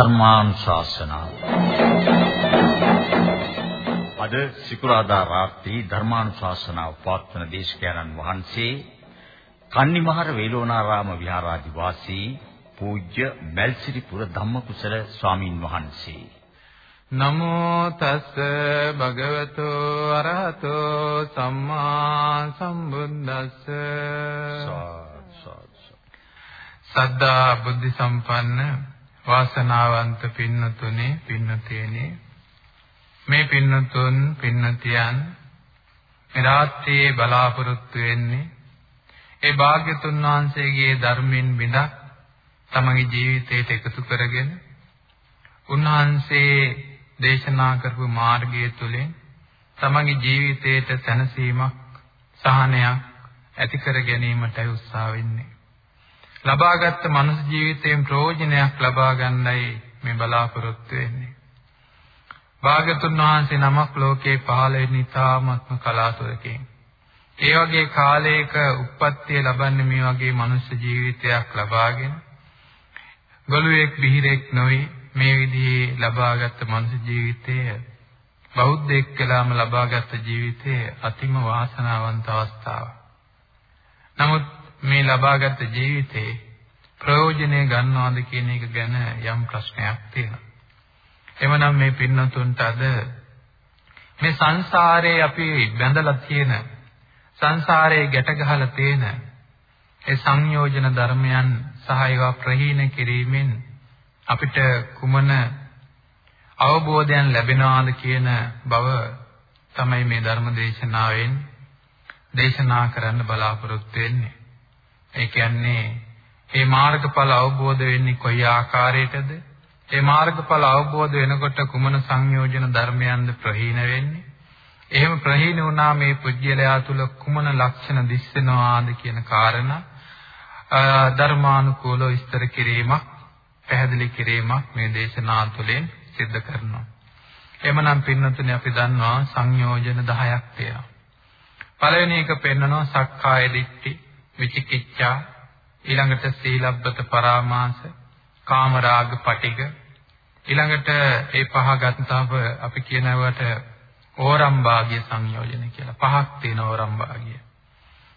ධර්මානුශාසනාව. අද සිකුරාදා රාත්‍රී ධර්මානුශාසනාව පවත්වන දේශකයන්න් වහන්සේ කන්නිමහර වේලෝනාරාම විහාරාධිවාසී පූජ්‍ය මල්සිරිපුර ධම්මකුසල ස්වාමින් වහන්සේ. නමෝ තස් භගවතු අරහතෝ සම්මා සම්බුද්දස්ස. සද්දා බුද්ධ සම්පන්න වාසනාවන්ත පින්නතුනේ පින්නතේනේ මේ පින්නතුන් පින්නතියන් මේ රාත්‍රියේ බලාපොරොත්තු වෙන්නේ ඒ භාග්‍යතුන් වහන්සේගේ ධර්මයෙන් බිඳක් තමගේ ජීවිතයට එකතු කරගෙන උන්වහන්සේ දේශනා කරපු මාර්ගය තුළින් තමගේ ජීවිතයට සැනසීමක් සහනයක් ඇති කර ගැනීමටයි උත්සාහ වෙන්නේ. ලබාගත් මනුස්ස ජීවිතයෙන් ප්‍රයෝජනයක් ලබා ගන්නයි මේ බලාපොරොත්තු වෙන්නේ. භාගතුන් වහන්සේ නමක් ලෝකේ පහළ වෙන ඉතාමත්ම කලාතුරකින්. ඒ වගේ කාලයක උප්පත්තිය ලබන්නේ මේ වගේ මනුස්ස ජීවිතයක් ලබාගෙන ගොළුෙක් බිහිරෙක් නොවේ මේ විදිහේ ලබාගත් මනුස්ස ජීවිතය බෞද්ධයෙක් කළාම ලබාගත් ජීවිතය අතිම වාසනාවන්ත අවස්ථාවක්. නමුත් මේ ලබාගත් ජීවිතේ ප්‍රයෝජනය ගන්නවද කියන එක ගැන යම් ප්‍රශ්නයක් තියෙනවා. එමනම් මේ පින්නතුන්ට අද මේ සංසාරේ අපි බැඳලා තියෙන සංසාරේ ගැට ගහලා තියෙන ඒ සංයෝජන ධර්මයන් සහ ඒවා ප්‍රහීන කිරීමෙන් අපිට කුමන අවබෝධයන් ලැබෙනවාද කියන බව තමයි මේ ධර්ම දේශනාවෙන් දේශනා කරන්න බලාපොරොත්තු වෙන්නේ. ඒ කියන්නේ මේ මාර්ගඵල අවබෝධ වෙන්නේ කොයි ආකාරයකද? මේ මාර්ගඵල අවබෝධ වෙනකොට කුමන සංයෝජන ධර්මයන්ද ප්‍රහීන වෙන්නේ? එහෙම ප්‍රහීන වුණා මේ පුජ්‍යලයා තුල කුමන ලක්ෂණ දිස්සෙනවාද කියන කාරණා ධර්මානුකූලව විස්තර කිරීමක් පැහැදිලි කිරීමක් මේ දේශනා තුළින් සිද්ධ කරනවා. එමනම් පින්නතුනේ අපි දන්නවා සංයෝජන 10ක් තියෙනවා. පළවෙනි එක පෙන්නනවා සක්කාය දිට්ඨි, විචිකිච්ඡා, ඊළඟට සීලබ්බත පරාමාස, කාමරාග පටිග, ඊළඟට ඒ පහ ගත්තාම අපි කියනවට ඕරම් භාග්‍ය සංයෝජන කියලා. පහක් තියෙන ඕරම් භාග්‍ය.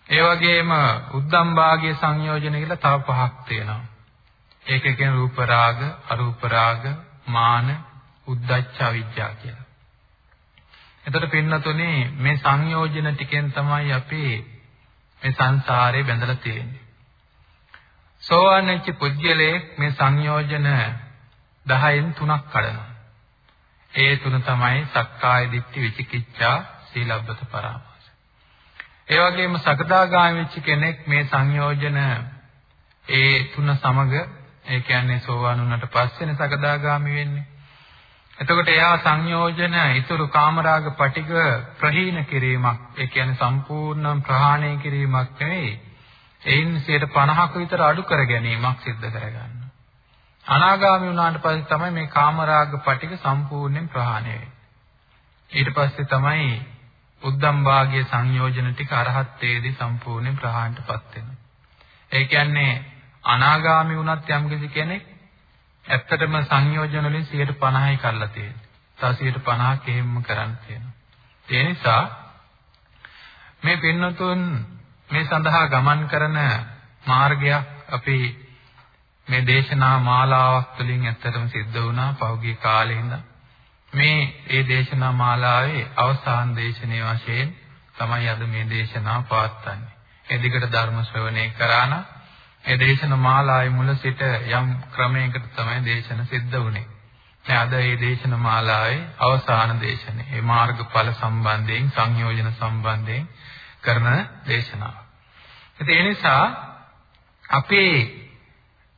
ඒ වගේම උද්දම් භාග්‍ය සංයෝජන කියලා තව පහක් තියෙනවා. ඒක කියන්නේ රූප රාග, අරූප රාග, මාන, උද්ධච්ච අවිජ්ජා කියලා. එතකොට පින්නතුනේ මේ සංයෝජන ටිකෙන් තමයි අපි මේ සංසාරේ බැඳලා තියෙන්නේ. සෝවාන්ච්ච පුජ්‍යලේ මේ සංයෝජන 10න් තුනක් කඩනවා. ඒ තුන තමයි සක්කාය දිට්ඨි විචිකිච්ඡා සීලබ්බත පරාමාස. ඒ වගේම සකදාගාමී වෙච්ච කෙනෙක් මේ සංයෝජන ඒ තුන සමග ඒ කියන්නේ සෝවාන් වුණාට පස්සේනේ සකදාගාමි වෙන්නේ. එතකොට එයා සංයෝජන ඊතුරු කාමරාග පටික ප්‍රහීන කිරීමක් ඒ කියන්නේ සම්පූර්ණ ප්‍රහාණය කිරීමක් නෙවෙයි. එයින් 50ක විතර අඩු කර ගැනීමක් සිද්ධ කරගන්නවා. අනාගාමී වුණාට පස්සේ තමයි මේ කාමරාග පටික සම්පූර්ණයෙන් ප්‍රහාණය වෙන්නේ. ඊට පස්සේ තමයි උද්දම් භාගයේ සංයෝජන ටික අරහත්ත්වයේදී සම්පූර්ණයෙන් ප්‍රහාණයටපත් වෙනවා. ඒ කියන්නේ අනාගාමී වුණත් යම්කිසි කෙනෙක් ඇත්තටම සංයෝජන වලින් 150යි කරලා තියෙන්නේ. තව 150ක් එහෙම්ම කරන්න තියෙනවා. ඒ නිසා මේ පින්නතුන් මේ සඳහා ගමන් කරන මාර්ගයක් අපි මේ දේශනා මාලාවක් තුළින් ඇත්තටම සිද්ධ වුණා පහුගිය කාලේ ඉඳන්. මේ ඒ දේශනා මාලාවේ අවසාන දේශනාව වශයෙන් තමයි අද මේ දේශනාව පවත්වන්නේ. ඒ දිගට ධර්ම ශ්‍රවණය කරා නම් මේ දේශන මාලාවේ මුල සිට යම් ක්‍රමයකට තමයි දේශන සිද්ධ වුනේ. දැන් අද මේ දේශන මාලාවේ අවසාන දේශනේ. මේ මාර්ගඵල සම්බන්ධයෙන් සංයෝජන සම්බන්ධයෙන් කරන දේශනාව. ඒ නිසා අපේ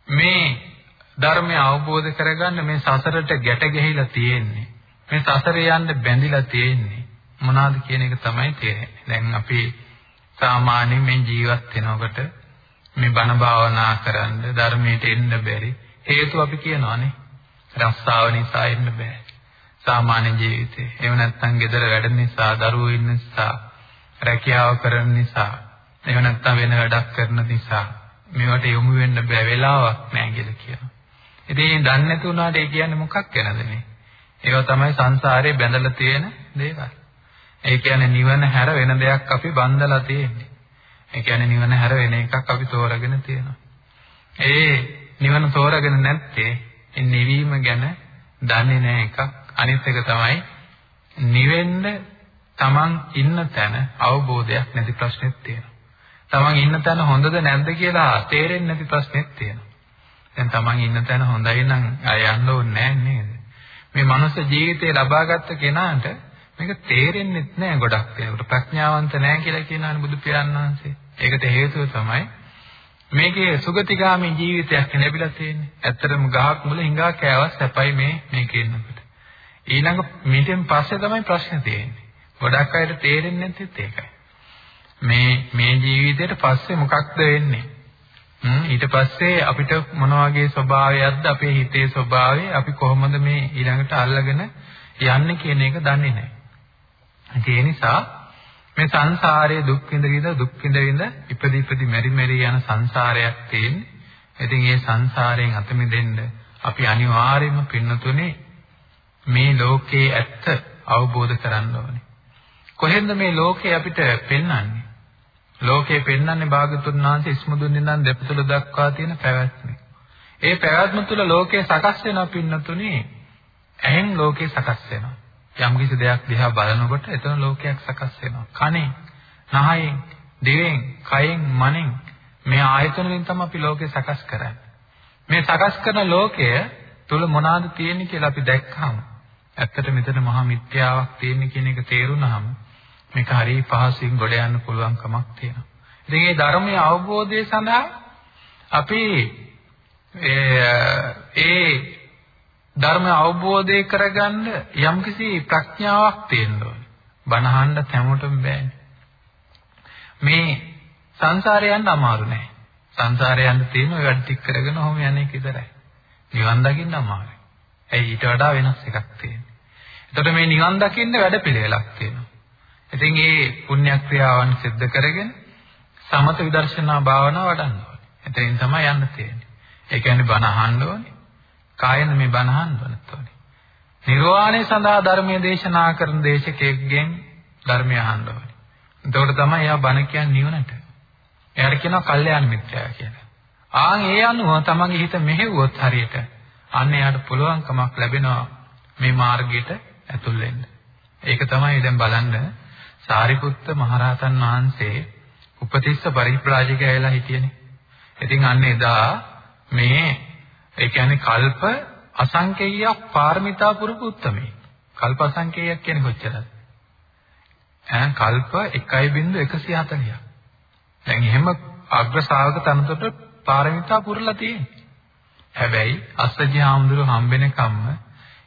මේ ධර්මය අවබෝධ කරගන්න මේ සසරට ගැට ගැහිලා තියෙන්නේ. මේ සසරේ යන්න බැඳිලා තියෙන්නේ. මොනවාද කියන එක තමයි තේරෙන්නේ. දැන් අපි සාමාන්‍යයෙන් මේ ජීවත් වෙනකොට මේ බණ භාවනා කරන්න ධර්මයට එන්න බැරි හේතු අපි කියනවානේ. රස්සාව නිසා එන්න බෑ. සාමාන්‍ය ජීවිතේ. එහෙම නැත්නම් ගෙදර වැඩ නිසා, දරුවෝ ඉන්න නිසා, රැකියාව කරන නිසා, එහෙම නැත්නම් වෙන වැඩක් කරන නිසා මේවට යොමු වෙන්න බෑ වෙලාවක් නෑ කියලා කියනවා. ඉතින් දන්නේ නැති වුණාට ඒ කියන්නේ මොකක් ගැනද මේ? ඒවා තමයි සංසාරේ බැඳලා තියෙන දේවල්. ඒ කියන්නේ නිවන හැර වෙන දෙයක් අපි බඳලා තියෙන්නේ. ඒ කියන්නේ නිවන හැර වෙන එකක් අපි තෝරගෙන තියෙනවා. ඒ නිවන තෝරගෙන නැත්තේ ඒ නිවීම ගැන දන්නේ නැහැ එකක්. අනිත් එක තමයි නිවෙන්න තමන් ඉන්න තැන අවබෝධයක් නැති ප්‍රශ්නෙත් තියෙනවා. තමන් ඉන්න තැන හොඳද නැද්ද කියලා තේරෙන්නේ නැති ප්‍රශ්නෙත් තියෙනවා. දැන් තමන් ඉන්න තැන හොඳයි නම් අය යන්න ඕනේ නැහැ නේද? මේ මනුස්ස ජීවිතේ ලබාගත්ත කෙනාට මේක තේරෙන්නේ නැහැ ගොඩක් වෙනකොට ප්‍රඥාවන්ත නැහැ කියලා කියනහනේ බුදු පියාණන් වහන්සේ. ඒකට හේතුව තමයි මේකේ සුගතිගාමී ජීවිතයක් ලැබිලා තියෙන්නේ. ඇත්තටම ගහක් මුල හිඟා කෑවත් සැපයි මේ මේකේ ඉන්නකොට. ඊළඟ මීටෙන් පස්සේ තමයි ප්‍රශ්නේ තියෙන්නේ. ගොඩක් අයට තේරෙන්නේ නැතිත් ඒකයි. මේ මේ ජීවිතේට පස්සේ මොකක්ද වෙන්නේ? ඊට පස්සේ අපිට මොන වගේ ස්වභාවයක්ද අපේ හිතේ ස්වභාවය අපි කොහොමද මේ ඊළඟට අල්ලගෙන යන්නේ කියන එක දන්නේ නැහැ. ඒ නිසා මේ සංසාරයේ දුක් විඳ විඳ දුක් විඳ විඳ ඉපදි ඉපදි මෙරි මෙරි යන සංසාරයක් තියෙන්නේ. ඉතින් මේ සංසාරයෙන් අත මිදෙන්න අපි අනිවාර්යයෙන්ම පින්නතුනේ මේ ලෝකයේ ඇත්ත අවබෝධ කරගන්න ඕනේ. කොහෙන්ද මේ ලෝකේ අපිට පෙන්වන්නේ? ලෝකේ පෙන්වන්නේ භාගතුන් වහන්සේ ඉස්මුදුන් ඉඳන් දෙපතුල දක්වා තියෙන පැවැත්ම. ඒ පැවැත්ම තුළ ලෝකේ සකස් වෙනවා පින්නතුනේ. ඇහෙන් ලෝකේ සකස් වෙනවා. යම් කිසි දෙයක් දිහා බලනකොට එතන ලෝකයක් සකස් වෙනවා. කනෙන්, නහයෙන්, දිවෙන්, කයෙන්, මනෙන් මේ ආයතන වලින් තමයි අපි ලෝකේ සකස් කරන්නේ. මේ සකස් කරන ලෝකය තුල මොනවාද තියෙන්නේ කියලා අපි දැක්කම ඇත්තට මෙතන මහා මිත්‍යාවක් තියෙන කියන එක තේරුණාම මේක හරිය පහසුවෙන් ගොඩ යන්න පුළුවන් කමක් තියෙනවා. ඉතින් මේ ධර්මයේ අවබෝධය සඳහා අපි ඒ ධර්ම අවබෝධය කරගන්න යම්කිසි ප්‍රඥාවක් තියෙන්න ඕනේ. බණහන්න තැමුටම බෑනේ. මේ සංසාරේ යන්න අමාරු නෑ. සංසාරේ යන්න තියෙන ඔය වැඩ ටික කරගෙන ඔහොම යන්නේ විතරයි. නිවන් දකින්න අමාරුයි. ඇයි ඊට වඩා වෙනස් එකක් තියෙන්නේ. එතකොට මේ නිවන් දකින්න වැඩ පිළිවෙලක් තියෙනවා. ඉතින් මේ පුණ්‍ය ක්‍රියාවන් සිද්ධ කරගෙන සමත විදර්ශනා භාවනාව වඩන්න ඕනේ. එතෙන් තමයි යන්න තියෙන්නේ. ඒ කියන්නේ බණ අහන්න ඕනේ. කායෙන්ද මේ බණ අහන්න ඕනේ. නිර්වාණය සඳහා ධර්මයේ දේශනා කරන දේශකයෙක්ගෙන් ධර්මය අහන්න ඕනේ. එතකොට තමයි එයා බණ කියන්නේ නිවනට. එයාට කියනවා කල්යාණ මිත්‍යා කියලා. ආන් ඒ අනුව තමන්ගේ හිත මෙහෙවුවොත් හරියට අන්න එයාට පුළුවන්කමක් ලැබෙනවා මේ මාර්ගයට ඇතුල් වෙන්න. ඒක තමයි දැන් බලන්න සාරිපුත්ත මහරහතන් වහන්සේ උපතිස්ස පරිප්‍රාජිකය වෙලා හිටියනේ. ඉතින් අන්න එදා මේ ඒ කියන්නේ කල්ප අසංකේයයක් පාරමිතා පුරපු උත්තමයි. කල්ප අසංකේයයක් කියන්නේ කොච්චරද? ඈ කල්ප 1.140ක්. දැන් එහෙම අග්‍ර ශාවක තනතුරට පාරමිතා පුරලා තියෙන්නේ. හැබැයි අස්සජි හාමුදුරු හම්බෙන කම්ම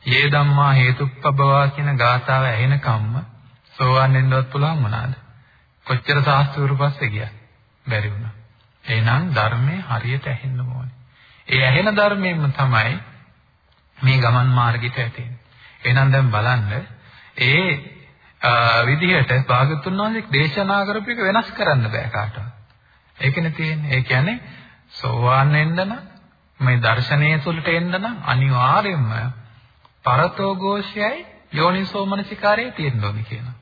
යේ ධම්මා හේතුප්පබවා කියන ගාථාව ඇහෙන කම්ම සෝවන් වෙන්නවත් පුළුවන් මොනවාද? කොච්චර සාස්ත්‍රවරු පස්සේ ගියා. බැරි වුණා. එහෙනම් ධර්මයේ හරියට ඇහෙන්න ඕනේ. ඒ ඇහෙන ධර්මයෙන්ම තමයි මේ ගමන් මාර්ගයට ඇටෙන්නේ. එහෙනම් දැන් බලන්න ඒ විදිහට භාගතුන් වහන්සේ දේශනා කරපු එක වෙනස් කරන්න බෑ කාටවත්. ඒකනේ තියෙන්නේ. ඒ කියන්නේ සෝවාන් වෙන්න නම් මේ දර්ශනයේ සුළට එන්න නම් අනිවාර්යයෙන්ම පරතෝ ഘോഷයයි යෝනිසෝ මනසිකාරයේ තියෙන්න ඕනේ කියනවා.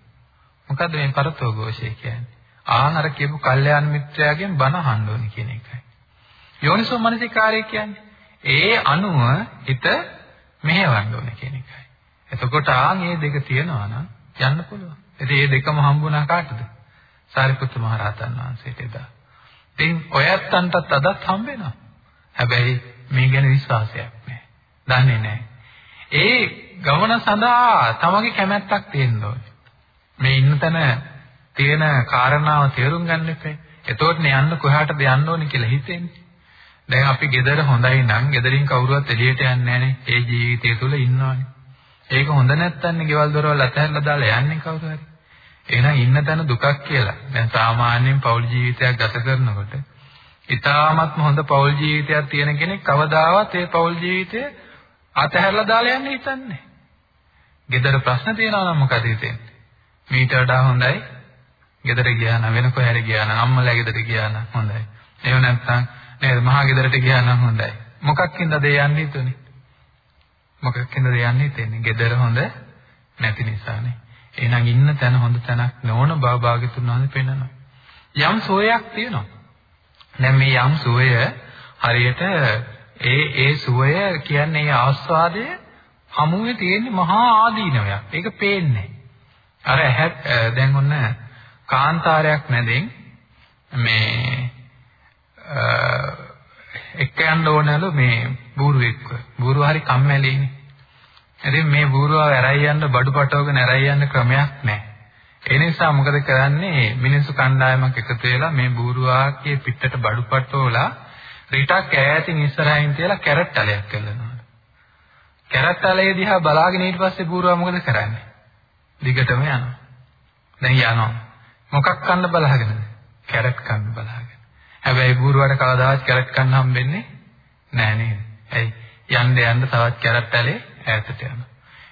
මොකද්ද මේ පරතෝ ഘോഷය කියන්නේ? ආහාර කියපු කල්යාණ මිත්‍රයාගෙන් බණ අහන්න ඕනේ කියන එකයි. යෝනිසෝ මනසිකාරය කියන්නේ ඒ අනුව හිත මෙහෙවන්න ඕනේ කියන එකයි. එතකොට ආන් මේ දෙක තියෙනවා නම් යන්න පුළුවන්. ඉතින් මේ දෙකම හම්බුණා කාටද? සාරිපුත්ත මහ රහතන් වහන්සේට එදා. ඉතින් ඔයත්තන්ටත් අදත් හම්බ වෙනවා. හැබැයි මේ ගැන විශ්වාසයක් නැහැ. දන්නේ නැහැ. ඒ ගමන සඳහා තමගේ කැමැත්තක් තියෙන්න ඕනේ. මේ ඉන්න තැන තියෙන කාරණාව තේරුම් ගන්න එපා. එතකොට නේ යන්න කොහාටද යන්න ඕනේ කියලා හිතෙන්නේ. දැන් අපි ගෙදර හොඳයි නම් ගෙදරින් කවුරුවත් එළියට යන්නේ නැහනේ. ඒ ජීවිතය තුළ ඉන්නවානේ. ඒක හොඳ නැත්තන්නේ ගෙවල් දොරවල් අතහැරලා දාලා යන්නේ කවුරු හරි. එහෙනම් ඉන්න තැන දුකක් කියලා. දැන් සාමාන්‍යයෙන් පෞල් ජීවිතයක් ගත කරනකොට ඉතාමත්ම හොඳ පෞල් ජීවිතයක් තියෙන කෙනෙක් කවදාවත් ඒ පෞල් ජීවිතය අතහැරලා දාලා යන්න හිතන්නේ. ගෙදර ප්‍රශ්න තියෙනවා නම් මොකද හිතෙන්නේ? මීට වඩා හොඳයි ගෙදර ගියා නම් වෙන කොහේ හරි ගියා නම් අම්මලා ගෙදර ගියා නම් හොඳයි. එහෙම නැත්නම් නේද මහා ගෙදරට ගියා නම් හොඳයි. මොකක්ින්ද ඒ යන්නේ හිතුනේ? මොකක්ින්ද ඒ යන්නේ හිතෙන්නේ? gedara හොඳ නැති නිසානේ. එහෙනම් ඉන්න තැන හොඳ තැනක් නොවන බව භාග්‍යතුන් වහන්සේ පෙන්නනවා. යම් සෝයක් තියෙනවා. දැන් මේ යම් සෝය හරියට ඒ ඒ සුවය කියන්නේ ඒ ආස්වාදය හමුවේ තියෙන මහා ආදීනවයක්. ඒක පේන්නේ. අර දැන් ඔන්න කාන්තාරයක් නැදෙන් මේ එක්ක යන්න ඕනලු මේ බූරුවෙක්ව. බූරුව හරි කම්මැලිනේ. ඉතින් මේ බූරුව ඇරයි යන්න බඩු පටවගෙන ඇරයි යන්න ක්‍රමයක් නැහැ. ඒ නිසා මොකද කරන්නේ මිනිස්සු කණ්ඩායමක් එකතු වෙලා මේ බූරුවාගේ පිටට බඩු පටවලා රිටක් ඈතින් ඉස්සරහින් තියලා කැරට් තලයක් කරනවා. කැරට් තලයේ දිහා බලාගෙන ඊට පස්සේ බූරුවා මොකද කරන්නේ? දිගටම යනවා. දැන් යනවා. මොකක් කන්න බලාගෙනද? කැරට් කන්න බලාගෙන. හැබැයි බූරුවාට කවදාවත් කැරට් කන්න හම්බෙන්නේ නැහැ නේද? ඇයි? යන්න යන්න තවත් කැරට් තලේ ඈතට යනවා.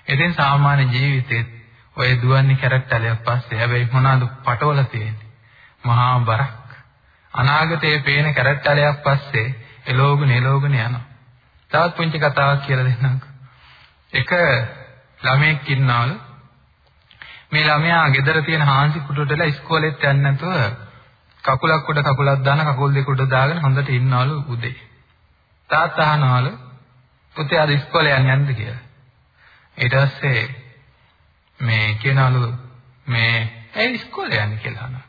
ඉතින් සාමාන්‍ය ජීවිතේත් ඔය දුවන්නේ කැරට් තලයක් පස්සේ. හැබැයි මොනවාද පටවල තියෙන්නේ? මහා බරක්. අනාගතයේ පේන කැරට් තලයක් පස්සේ එලෝගුණ එලෝගුණ යනවා. තවත් පුංචි කතාවක් කියලා දෙන්නම්කෝ. එක ළමයෙක් ඉන්නවලු මේ ළමයා ගෙදර තියෙන හාන්සි කුටුවටලා ඉස්කෝලේත් යන්නේ නැතුව කකුලක් උඩ කකුලක් දාන කකුල් දෙක උඩ දාගෙන හොඳට ඉන්නවලු උදේ. තාත්තා අහනවලු පුතේ අද ඉස්කෝලේ යන්නේ නැද්ද කියලා. ඊට පස්සේ මේ කියනවලු මේ ඇයි ඉස්කෝලේ යන්නේ කියලා අහනවා.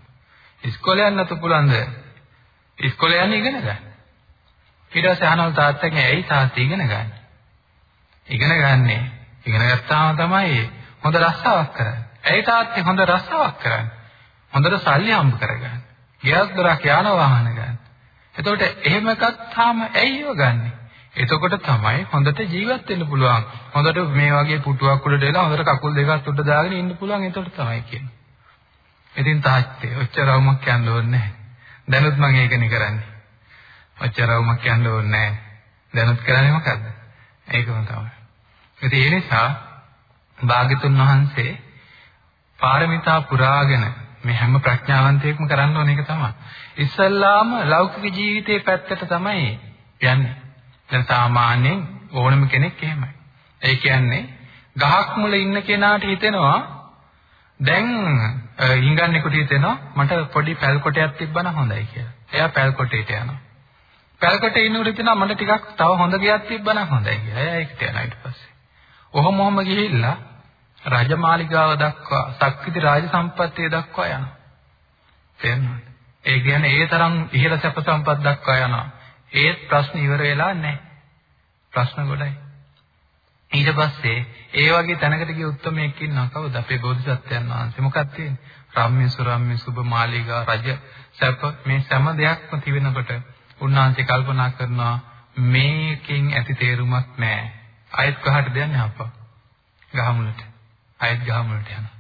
ඉස්කෝලේ යන්නත් පුළුවන්ද? ඉස්කෝලේ යන්නේ ඉගෙන ගන්න. ඊට පස්සේ අහනවලු තාත්තගෙන් ඇයි තාත්තා ඉගෙන ගන්න? ඉගෙන ගන්නේ ඉගෙන ගත්තාම තමයි හොඳ රස්සාවක් කරන්නේ. ඇයි තාත්තේ හොඳ රස්සාවක් කරන්නේ? හොඳට සල්ලි හම්බ කරගන්න. ගියක් දොරක් යාන වාහන ගන්න. එතකොට එහෙම ගත්තාම ඇයි ඒව ගන්නෙ? එතකොට තමයි හොඳට ජීවත් වෙන්න පුළුවන්. හොඳට මේ වගේ පුටුවක් උඩට එලා හොඳට කකුල් දෙකක් උඩ දාගෙන ඉන්න පුළුවන්. එතකොට තමයි කියන්නේ. ඉතින් තාත්තේ ඔච්චරවමක් කියන්න ඕනේ නැහැ. දැනුත් මම ඒකනේ කරන්නේ. ඔච්චරවමක් කියන්න ඕනේ නැහැ. දැනුත් කරන්නේ මොකද්ද? ඒකම තමයි. ඉතින් ඒ නිසා භාග්‍යතුන් වහන්සේ පාරමිතා පුරාගෙන මේ හැම ප්‍රඥාවන්තයෙක්ම කරන්න ඕන එක තමයි. ඉස්සල්ලාම ලෞකික ජීවිතයේ පැත්තට තමයි යන්නේ. දැන් සාමාන්‍යයෙන් ඕනම කෙනෙක් එහෙමයි. ඒ කියන්නේ ගහක් මුල ඉන්න කෙනාට හිතෙනවා දැන් හිඟන්නෙකුට හිතෙනවා මට පොඩි පැල් කොටයක් තිබ්බනම් හොඳයි කියලා. එයා පැල් කොටේට යනවා. පැල් කොටේ ඉන්නකොට හිතෙනවා මට ටිකක් තව හොඳ ගයක් තිබ්බනම් හොඳයි කියලා. එයා ඒකට යනවා ඊට පස්සේ. ඔහොම ඔහොම ගිහිල්ලා රාජමාලිගාව දක්වා සක්විති රාජ සම්පත්තිය දක්වා යනවා. තේරෙනවද? ඒ කියන්නේ ඒ තරම් ඉහළ සැප සම්පත් දක්වා යනවා. ඒත් ප්‍රශ්න ඉවර වෙලා නැහැ. ප්‍රශ්න ගොඩයි. ඊට පස්සේ ඒ වගේ තැනකට ගිය උත්මයෙක් ඉන්නවා කවුද? අපේ බෝධිසත්වයන් වහන්සේ. මොකක්ද තියෙන්නේ? රාම්‍ය සුරාම්‍ය සුබ මාලිගා රජ සැප මේ සෑම දෙයක්ම තිබෙනකොට උන්වහන්සේ කල්පනා කරනවා මේකෙන් ඇති තේරුමක් නැහැ. අයත් ගහට දෙන්නේ අප්පා. ගහමුලට. අයත් ගහමුලට යනවා.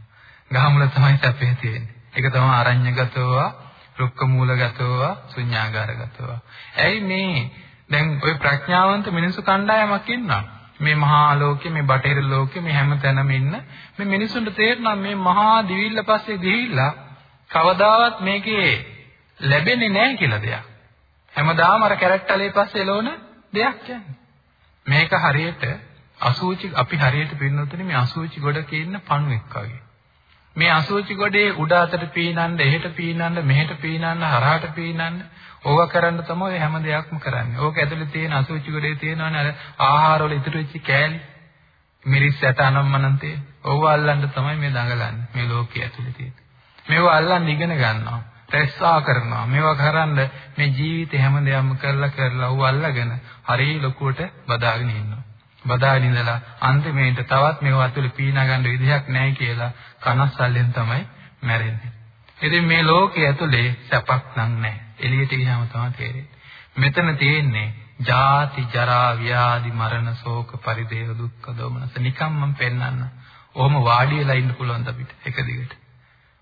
ගහමුල තමයි සැපේ තියෙන්නේ. ඒක තමයි අරඤ්‍යගතෝවා, රුක්ක මූලගතෝවා, ශුඤ්ඤාගාරගතෝවා. ඇයි මේ දැන් ওই ප්‍රඥාවන්ත මිනිස්සු කණ්ඩායමක් ඉන්නවා. මේ මහා ලෝකේ මේ බටහිර ලෝකේ මේ හැම තැනම ඉන්න මේ මිනිසුන්ට තේරෙනවා මේ මහා දිවිල්ල පස්සේ ගිහිල්ලා කවදාවත් මේකේ ලැබෙන්නේ නැහැ කියලා දෙයක්. හැමදාම අර කැරට්ටලේ පස්සේ එළවන දෙයක් කියන්නේ. මේක හරියට අසූචි අපි හරියට පින්නොතනේ මේ අසූචි ගොඩක ඉන්න පණුවෙක් වගේ. මේ අසූචි ගොඩේ උඩ අතට පීනන්න, එහෙට පීනන්න, මෙහෙට පීනන්න, හරහට පීනන්න ඕවා කරන්න තමයි හැම දෙයක්ම කරන්නේ. ඕක ඇතුලේ තියෙන අසුචි ගොඩේ තියෙනවනේ අර ආහාරවල ඉතුරු වෙච්ච කෑලි. මිරිස් ඇට අනම්මනම් තියෙන. ඕවා අල්ලන්න තමයි මේ දඟලන්නේ. මේ ලෝකයේ ඇතුලේ තියෙන. මේවා අල්ලන්න ඉගෙන ගන්නවා. රැස්සා කරනවා. මේවා කරන්න මේ ජීවිතේ හැම දෙයක්ම කරලා කරලා ඌ අල්ලගෙන හරිය ලොකුවට බදාගෙන ඉන්නවා. බදාගෙන ඉඳලා අන්තිමේට තවත් මේවා ඇතුලේ පීනා ගන්න විදිහක් නැහැ කියලා කනස්සල්ලෙන් තමයි මැරෙන්නේ. ඉතින් මේ ලෝකයේ ඇතුලේ සැපක් නැහැ. එළියට ගියාම තමයි තේරෙන්නේ. මෙතන තියෙන්නේ ජාති ජරා ව්‍යාධි මරණ ශෝක පරිදේව දුක්ඛ දෝමනස නිකම් මම පෙන්නන්න. ඔහොම වාඩි වෙලා ඉන්න පුළුවන් අපිට එක දිගට.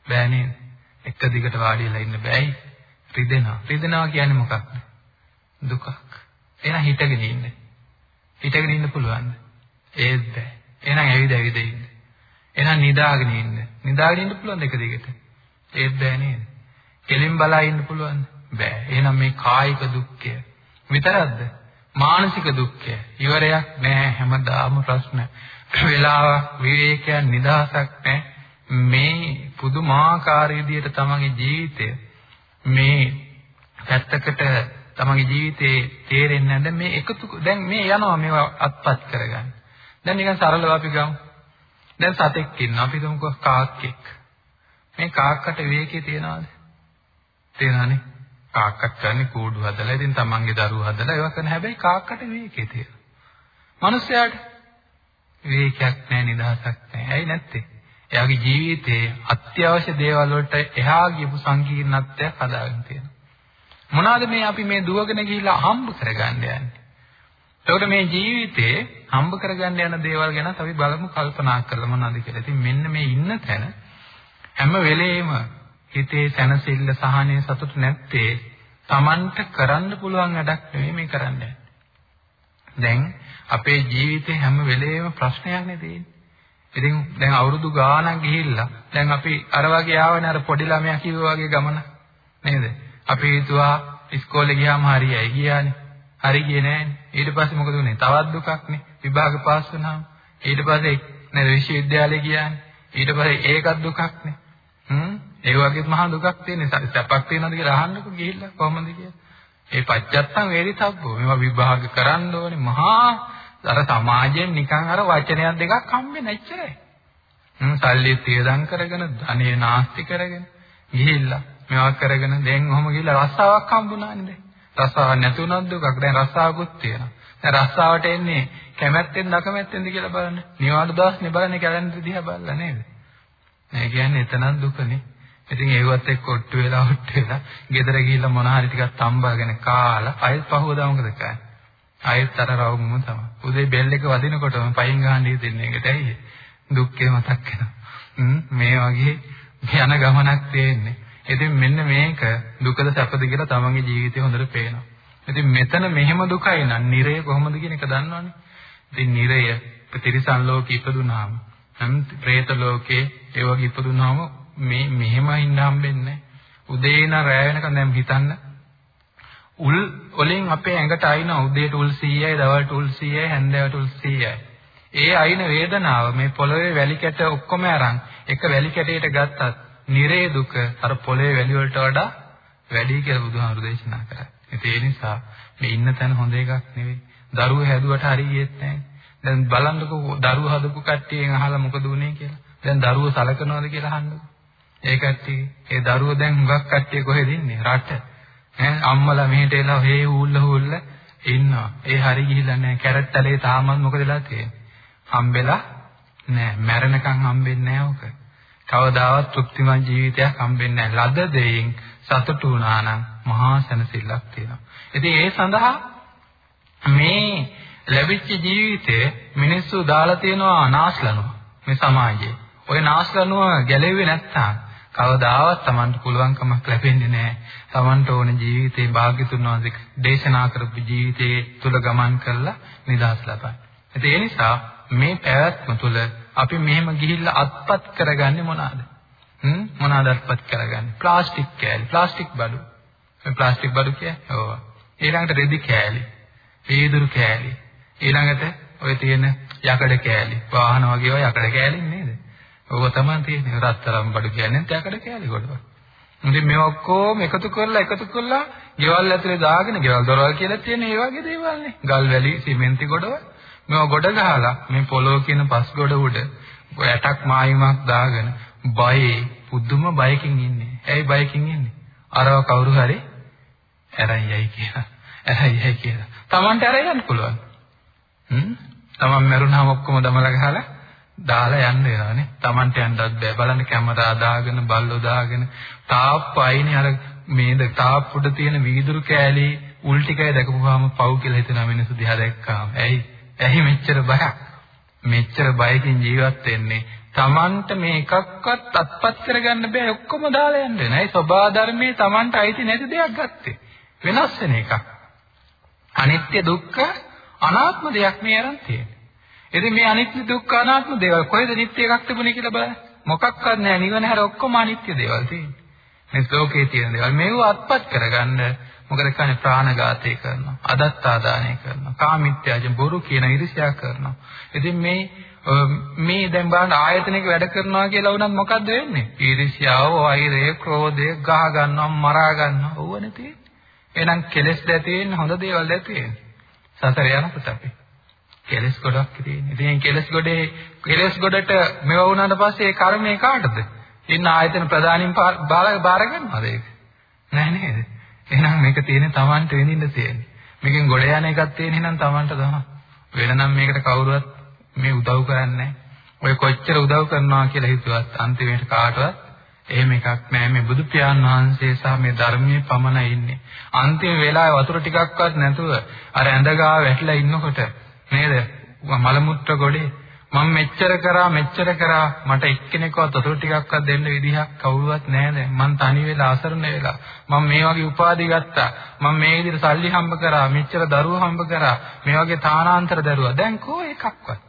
බෑ නේද? එක දිගට වාඩි වෙලා ඉන්න බෑයි. රිදෙනවා. රිදෙනවා කියන්නේ මොකක්ද? දුකක්. එහෙනම් හිටගෙන ඉන්න. හිටගෙන ඉන්න පුළුවන්ද? ඒත් බෑ. එහෙනම් ඇවිද ඇවිද ඉන්න. එහෙනම් නිදාගෙන ඉන්න. නිදාගෙන ඉන්න පුළුවන්ද එක දිගට? ඒත් බෑ නේද? කෙලින් බලා ඉන්න පුළුවන්ද? බෑ. එහෙනම් මේ කායික දුක්ඛය විතරක්ද? මානසික දුක්ඛය. ඉවරයක් නැහැ හැමදාම ප්‍රශ්න. වෙලාවක් විවේකයක් නිදහසක් නැහැ. මේ පුදුමාකාර විදියට තමන්ගේ ජීවිතය මේ පැත්තකට තමන්ගේ ජීවිතේ තේරෙන්නේ නැද්ද මේ එකතු දැන් මේ යනවා මේවා අත්පත් කරගන්න. දැන් නිකන් සරලව අපි ගමු. දැන් සතෙක් ඉන්නවා අපි හිතමුකෝ කාක්කෙක්. මේ කාක්කට විවේකී තියනවාද? තියනවානේ. කාක්කත් කරන්නේ කූඩු හදලා ඉතින් තමන්ගේ දරුවෝ හදලා ඒවා කරන හැබැයි කාක්කට විවේකී තියෙනවා. මිනිස්යාට විවේකයක් නැහැ නිදහසක් නැහැ. ඇයි නැත්තේ? එයාගේ ජීවිතයේ අත්‍යවශ්‍ය දේවල් වලට එහා ගියපු සංකීර්ණත්වයක් හදාගෙන තියෙනවා. මොනවාද මේ අපි මේ දුවගෙන ගිහිල්ලා හම්බ කරගන්න යන්නේ? එතකොට මේ ජීවිතේ හම්බ කරගන්න යන දේවල් ගැන අපි බලමු කල්පනා කරලා මොනවද කියලා. ඉතින් මෙන්න මේ ඉන්න තැන හැම වෙලේම හිතේ සැනසෙල්ල සහනය සතුට නැත්තේ Tamanට කරන්න පුළුවන් වැඩක් නෙවෙයි මේ කරන්නේ. දැන් අපේ ජීවිතේ හැම වෙලේම ප්‍රශ්නයක් නේ තියෙන්නේ. ඉතින් දැන් අවුරුදු ගාණක් ගිහිල්ලා දැන් අපි අර වගේ ආවනේ අර පොඩි ළමයා කිව්වා වගේ ගමන නේද? අපි හිතුවා ඉස්කෝලේ ගියාම හරියයි ගියානේ. හරි ගියේ නෑනේ. ඊට පස්සේ මොකද වුනේ? තවත් දුකක්නේ. විභාග පාස් වුණාම. ඊට පස්සේ නේද විශ්වවිද්‍යාලේ ගියානේ. ඊට පස්සේ ඒකත් දුකක්නේ. හ්ම් ඒ වගේ මහා දුකක් තියෙන සැපක් තියෙනවද කියලා අහන්නකො ගිහිල්ලා කොහොමද කියලා. ඒ පච්චත්තම් වේරිතබ්බෝ මේවා විභාග කරන්න ඕනේ මහා අර සමාජයෙන් නිකන් අර වචනයක් දෙකක් හම්බෙන්නේ නැච්චරයි. හ්ම් සල්ලි තියදම් කරගෙන ධනෙ නාස්ති කරගෙන ගිහිල්ලා මේවා කරගෙන දැන් ඔහොම ගිහිල්ලා රස්සාවක් හම්බුණානේ දැන්. රස්සාවක් නැති වුණත් දුකක්. දැන් රස්සාවකුත් තියෙනවා. දැන් රස්සාවට එන්නේ කැමැත්තෙන් නැකමැත්තෙන්ද කියලා බලන්න. නිවාඩු දවස්නේ බලන්නේ කැලෙන්ඩර් දිහා බලලා නේද? මේ කියන්නේ එතනක් දුකනේ. ඉතින් ඒවත් එක්ක ඔට්ටු වෙලා ඔට්ටු වෙලා ගෙදර ගිහිල්ලා මොන හරි ටිකක් තම්බාගෙන කාලා අයත් පහවදා මොකද කරන්නේ? අයත් අර රවුමම තමයි. උදේ බෙල් එක වදිනකොටම පයින් ගහන්න හිතෙන්නේ ඒකට ඇයි? දුක්ඛේ මතක් වෙනවා. මේ වගේ යන ගමනක් තියෙන්නේ. ඉතින් මෙන්න මේක දුකද සැපද කියලා තමන්ගේ ජීවිතේ හොඳට පේනවා. ඉතින් මෙතන මෙහෙම දුකයි නම් නිරය කොහොමද කියන එක දන්නවනේ. ඉතින් නිරය ප්‍රතිරිසන් ලෝකෙ ඉපදුනාම නම් പ്രേත ලෝකේ ඒ වගේ ඉපදුනාම මේ මෙහෙම ඉන්න හම්බෙන්නේ උදේ ඉඳන් රැය වෙනකන් දැන් හිතන්න උල් වලින් අපේ ඇඟට අයින උදේට උල් 100යි දවල්ට උල් 100යි හැන්දෑවට උල් 100යි. ඒ අයින වේදනාව මේ පොළවේ වැලි කැට ඔක්කොම අරන් එක වැලි කැටයකට ගත්තත් නිරේ දුක අර පොළවේ වැලි වලට වඩා වැඩි කියලා බුදුහාමුදුරු දේශනා කරා. ඒ නිසා මේ ඉන්න තැන හොඳ එකක් නෙවෙයි. දරුවෝ හැදුවට හරියෙත් නැහැ. දැන් බලන්නකෝ දරුවෝ හදපු කට්ටියෙන් අහලා මොකද උනේ කියලා. දැන් දරුවෝ සලකනවද කියලා අහන්නකෝ. ඒ කට්ටිය ඒ දරුවෝ දැන් හුඟක් කට්ටිය කොහෙද ඉන්නේ? රට. ඈ අම්මලා මෙහෙට එලා හේ ඌල්ල ඌල්ල ඉන්නවා. ඒ හරි ගිහිල්ලා නැහැ. කැරට්ටලේ තාමත් මොකද වෙලා තියෙන්නේ? හම්බෙලා නැහැ. මැරෙනකන් හම්බෙන්නේ නැහැ ඔක. කවදාවත් තෘප්තිමත් ජීවිතයක් හම්බෙන්නේ නැහැ. ලද දෙයින් සතුටු වුණා නම් මහා සැනසෙල්ලක් තියෙනවා. ඉතින් ඒ සඳහා මේ ලැබිච්ච ජීවිතේ මිනිස්සු දාලා තියෙනවා නාස්ලනුව මේ සමාජයේ. ওই නාස්ලනුව ගැලෙන්නේ නැත්තම් කවදාවත් Tamanට පුළුවන්කමක් ලැබෙන්නේ නැහැ. Tamanට ඕන ජීවිතේ භාග්‍යතුන් වහන්සේ දේශනා කරපු ජීවිතයේ තුල ගමන් කරලා නිදහස් ලබන්න. ඒ නිසා මේ පැවැත්ම තුළ අපි මෙහෙම ගිහිල්ලා අත්පත් කරගන්නේ මොනවාද? හ්ම් මොනවාද අත්පත් කරගන්නේ? ප්ලාස්ටික් කෑලි, ප්ලාස්ටික් බඩු. මේ ප්ලාස්ටික් බඩු කියන්නේ ඔව්. ඊළඟට රෙදි කෑලි, වීදුරු කෑලි. ඊළඟට ඔය තියෙන යකඩ කෑලි, වාහන වගේ ඔය යකඩ කෑලි නේද? ඕක තමයි තියෙන්නේ. රත්තරන් බඩු කියන්නේ යකඩ කෑලි කොටව. ඉතින් මේ ඔක්කොම එකතු කරලා එකතු කරලා ගෙවල් ඇතුලේ දාගෙන ගෙවල් දොරවල් කියලා තියෙන ඒ වගේ දේවල් නේ. ගල් වැලි, සිමෙන්ති ගොඩවල් මේවා ගොඩ ගහලා මේ පොළොව කියන පස් ගොඩ උඩ ඇටක් මායිමක් දාගෙන බයේ පුදුම බයකින් ඉන්නේ. ඇයි බයකින් ඉන්නේ? අරව කවුරු හරි ඇරන් යයි කියලා. ඇරන් යයි කියලා. Tamanට ඇරන් යන්න පුළුවන්. හ්ම්? Taman මරුණාම ඔක්කොම දමලා ගහලා දාලා යන්න වෙනවානේ. Tamanට යන්නත් බෑ. බලන්න කැමරා දාගෙන බල්ලෝ දාගෙන තාප්ප අයිනේ අර මේද තාප්ප උඩ තියෙන වීදුරු කෑලි උල් ටිකයි දැකපුවාම පව් කියලා හිතනවා මිනිස්සු දිහා දැක්කාම. ඇයි? ඇයි මෙච්චර බයක්? මෙච්චර බයකින් ජීවත් වෙන්නේ? Tamanට මේ එකක්වත් අත්පත් කරගන්න බෑ ඔක්කොම දාලා යන්න. නෑ සබා ධර්මයේ Tamanට අයිති නැති දෙයක් ගත්තේ. වෙනස් වෙන එකක්. අනිත්‍ය දුක්ඛ අනාත්ම දෙයක් මේ අරන් තියෙන්නේ. ඉතින් මේ අනිත්‍ය දුක්ඛ අනාත්ම දේවල් කොහෙද නිත්‍ය එකක් තිබුණේ කියලා බලන්න. මොකක්වත් නෑ නිවන හැර ඔක්කොම අනිත්‍ය දේවල් තියෙන්නේ. මේ ලෝකේ තියෙන දේවල් මේව අත්පත් කරගන්න මොකද කන්නේ ප්‍රාණඝාතය කරනවා අදත්තාදානය කරනවා කාමිත්‍යාජ බොරු කියන ඉරිසියා කරනවා. ඉතින් මේ මේ දැන් බලන්න ආයතනයක වැඩ කරනවා කියලා වුණත් මොකද්ද වෙන්නේ? ඉරිසියාව වෛරය ක්‍රෝධය ගහ ගන්නවා මරා ගන්නවා ඕවනේ තියෙන්නේ. එහෙනම් කෙලස් දැති වෙන්නේ හොඳ දේවල් දැති වෙන්නේ සතර යනකොට අපි. කෙලස් ගොඩක් තියෙන්නේ. ඉතින් කෙලස් ගොඩේ කෙලස් ගොඩට මෙව වුණාට පස්සේ ඒ කර්මය කාටද? ඉන්න ආයතන ප්‍රධානින් බාර ගන්නවද ඒක. නෑ නේද? එහෙනම් මේක තියෙන්නේ Tamanට විඳින්න තියෙන්නේ. මේකෙන් ගොඩ යන එකක් තියෙන්නේ නම් Tamanට තමයි. වෙනනම් මේකට කවුරුවත් මේ උදව් කරන්නේ ඔය කොච්චර උදව් කරනවා කියලා හිතුවත් අන්තිමේට කාටවත් එහෙම එකක් නෑ මේ බුදු පියාණන් වහන්සේ සහ මේ ධර්මයේ පමණයි ඉන්නේ. අන්තිම වෙලාවේ වතුර ටිකක්වත් නැතුව අර ඇඳගා වැටිලා ඉන්නකොට නේද? මල මුත්‍ර ගොඩේ මම මෙච්චර කරා මෙච්චර කරා මට එක්කෙනෙක්වත් වතුර ටිකක්වත් දෙන්න විදිහක් කවුරුවත් නැහැ දැන්. මං තනි වෙලා අසරණ වෙලා. මම මේ වගේ උපාධි ගත්තා. මම මේ විදිහට සල්ලි හම්බ කරා මෙච්චර දරුවෝ හම්බ කරා. මේ වගේ තානාන්තර දරුවා. දැන් කෝ එකක්වත්?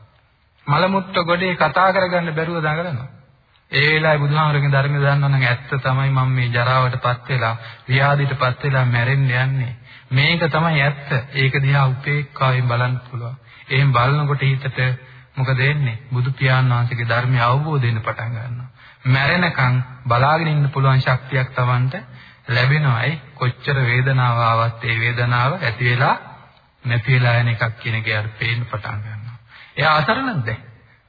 මල මුට්ට ගොඩේ කතා කරගන්න බැරුව දඟලනවා. ඒ වෙලාවේ බුදුහාමරගේ ධර්මය දන්නවනම් ඇත්ත තමයි මම මේ ජරාවටපත් වෙලා ව්‍යාධියටපත් වෙලා මැරෙන්න යන්නේ. මේක තමයි ඇත්ත. ඒක දිහා උපේක්ඛාවෙන් බලන්න පුළුවන්. එහෙන් බලනකොට හිතට මොකද වෙන්නේ? බුදු පියාණන් වහන්සේගේ ධර්මය අවබෝධ වෙන්න පටන් ගන්නවා. මැරෙනකන් බලාගෙන ඉන්න පුළුවන් ශක්තියක් Tamanට ලැබෙනවායි කොච්චර වේදනාව ආවත් ඒ වේදනාව ඇති වෙලා නැති වෙලා යන එකක් කියන එක යාර පේන්න පටන් ගන්නවා. එයා අසරණද?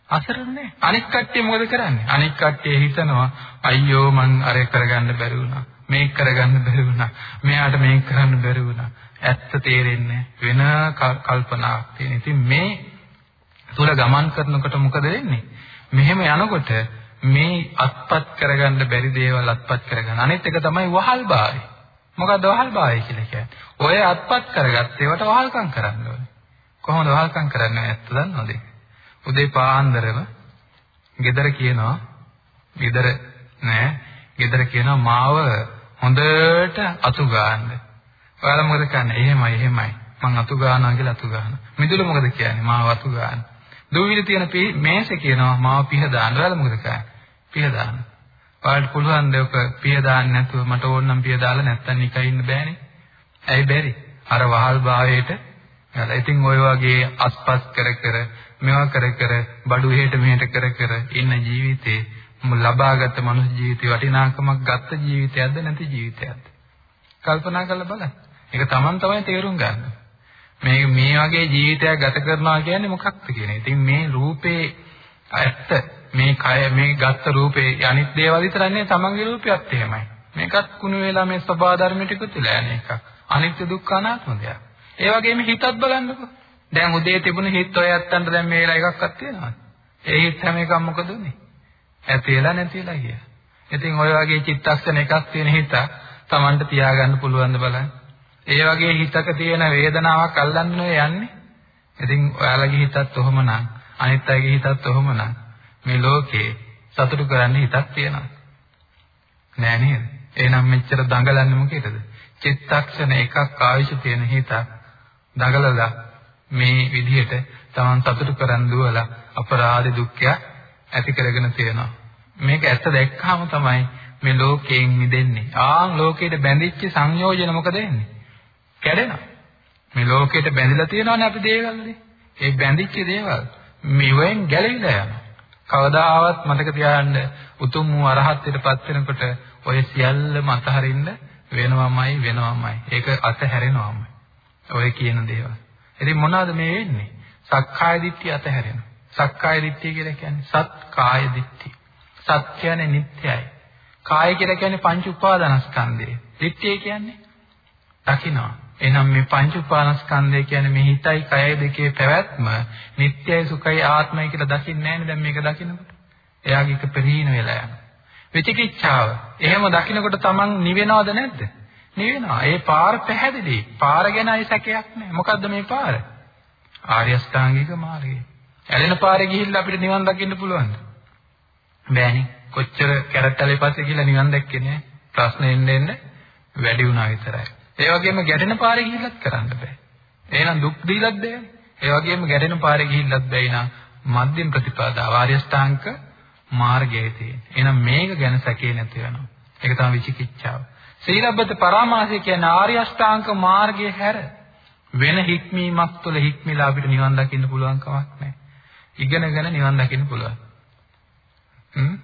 අසරණ නෑ. අනික් කට්ටිය මොකද කරන්නේ? අනික් කට්ටිය හිතනවා අයියෝ මං අර කරගන්න බැරි වුණා. මේක කරගන්න බැරි වුණා. මෙයාට මේක කරන්න බැරි වුණා. ඇත්ත තේරෙන්නේ වෙන කල්පනාවක් තියෙන. ඉතින් මේ තුල ගමන් කරනකොට මොකද වෙන්නේ? මෙහෙම යනකොට මේ අත්පත් කරගන්න බැරි දේවල් අත්පත් කරගන්න. අනිත් එක තමයි වහල්භාවය. මොකද්ද වහල්භාවය කියලා කියන්නේ? ඔය අත්පත් කරගත්ත ඒවට වහල්කම් කරන්න ඕනේ. කොහොමද වහල්කම් කරන්නේ ඇත්ත දන්නවද? උදේ පාන්දරම ගෙදර කියනවා ගෙදර නෑ ගෙදර කියනවා මාව හොඳට අතු ගන්න. ඔයාලා මොකද කරන්නේ? එහෙමයි එහෙමයි. මං අතු ගන්නවා කියලා අතු ගන්නවා. මිදුල මොකද කියන්නේ? මාව අතු ගන්න. දූවිලි තියෙන මේසෙ කියනවා මාව පිහ දාන්න. ඔයාලා මොකද කරන්නේ? පිහ දාන්න. ඔයාලට පුළුවන් ද ඔක පිහ දාන්න නැතුව මට ඕන නම් පිහ දාලා නැත්තම් නිකන් ඉන්න බෑනේ. ඇයි බැරි? අර වහල් භාවයට යලා. ඉතින් ওই වගේ අස්පස් කර කර මේවා කර කර බඩු එහෙට මෙහෙට කර කර ඉන්න ජීවිතේ ලබාගත් මනුස්ස ජීවිතේ වටිනාකමක් ගත්ත ජීවිතයක්ද නැති ජීවිතයක්ද? කල්පනා කරලා බලන්න. ඒක Taman තමයි තේරුම් ගන්න. මේ මේ වගේ ජීවිතයක් ගත කරනවා කියන්නේ මොකක්ද කියන එක. ඉතින් මේ රූපේ ඇත්ත මේ කය මේ ගත්ත රූපේ අනිත් දේවල් විතරක් නෙවෙයි තමන්ගේ රූපයත් එහෙමයි. මේකත් කුණු වෙලා මේ ස්වභාව ධර්මයට එකතු වෙලා යන එකක්. අනිත්‍ය දුක්ඛ අනාත්ම දෙයක්. ඒ වගේම හිතත් බලන්නකෝ. දැන් උදේ තිබුණ හිත ඔය ඇත්තන්ට දැන් මේ වෙලාව එකක්වත් තියෙනවද? ඒ හිත හැම එකක් මොකද උනේ? ඇති වෙලා නැති වෙලා ගියා. ඉතින් ඔය වගේ චිත්තක්ෂණ එකක් තියෙන හිත තමන්ට තියාගන්න පුළුවන් ද බලන්න. ඒ වගේ හිතක තියෙන වේදනාවක් අල්ලන්න යන්නේ. ඉතින් ඔයාලගේ හිතත් ඔහොමනම් අනිත් අයගේ හිතත් ඔහොමනම් මේ ලෝකේ සතුටු කරන්න හිතක් තියෙනවා. නෑ නේද? එහෙනම් මෙච්චර දඟලන්නේ මොකේද? චිත්තක්ෂණ එකක් ආයුෂ තියෙන හිතක් දඟලලා මේ විදිහට Taman සතුටු කරන් දුවලා අපරාධ දුක්ඛයක් ඇති කරගෙන තියෙනවා. මේක ඇත්ත දැක්කහම තමයි මේ ලෝකයෙන් මිදෙන්නේ. ආන් ලෝකයට බැඳිච්ච සංයෝජන මොකද වෙන්නේ? කැඩෙනවා. මේ ලෝකෙට බැඳිලා තියෙනවානේ අපි දේවල්නේ. ඒ බැඳිච්ච දේවල් මෙවෙන් ගැලවිලා යනවා. කවදාවත් මතක තියාගන්න උතුම් වූ අරහත්ත්වයටපත් වෙනකොට ඔය සියල්ලම අතහරින්න වෙනවමයි වෙනවමයි. ඒක අතහැරෙනවමයි. ඔය කියන දේවල්. ඉතින් මොනවද මේ වෙන්නේ? සක්කාය දිට්ඨිය අතහැරෙනවා. සක්කාය දිට්ඨිය කියලා කියන්නේ සත් කාය දිට්ඨිය. සත් කියන්නේ නිට්ටයයි. කාය කියලා කියන්නේ පංච උපාදානස්කන්ධය. දිට්ඨිය කියන්නේ දකින්නවා. එහෙනම් මේ පංච උපාදානස්කන්ධය කියන්නේ මේ හිතයි කයයි දෙකේ පැවැත්ම නිට්ටයයි සුඛයි ආත්මයි කියලා දකින්නේ නැහැනේ දැන් මේක දකිනකොට. එයාගේ එක පරිහීන වෙලා යනවා. විචිකිච්ඡාව. එහෙම දකිනකොට Taman නිවෙනවද නැද්ද? නිවෙනවා. ඒ පාර පැහැදිලි. පාර ගැන අය සැකයක් නැහැ. මොකද්ද මේ පාර? ආර්ය අෂ්ටාංගික මාර්ගය. ඇලෙන පාරේ ගිහිල්ලා අපිට නිවන් දකින්න පුළුවන්ද? බෑනේ. කොච්චර කැරට්ටලේ පස්සේ ගිහිල්ලා නිවන් දැක්කේ නැහැ. ප්‍රශ්න එන්න එන්න වැඩි වුණා විතරයි. ඒ වගේම ගැටෙන පාරේ ගිහිල්ලත් කරන්න බෑ. එහෙනම් දුක් දීලත් බෑ. ඒ වගේම ගැටෙන පාරේ ගිහිල්ලත් බෑ නා මධ්‍යම ප්‍රතිපදාව ආර්ය ශ්‍රාංක මාර්ගයේ තියෙන. එහෙනම් මේක ගැන සැකේ නැති වෙනවා. ඒක තමයි විචිකිච්ඡාව. සීලබ්බත පරාමාසය කියන්නේ ආර්ය අෂ්ටාංග මාර්ගයේ හැර වෙන හික්මීමක් තුළ හික්මිලා අපිට නිවන් දකින්න පුළුවන් කමක් නැහැ. ඉගෙනගෙන නිවන් දකින්න පුළුවන්. හ්ම්?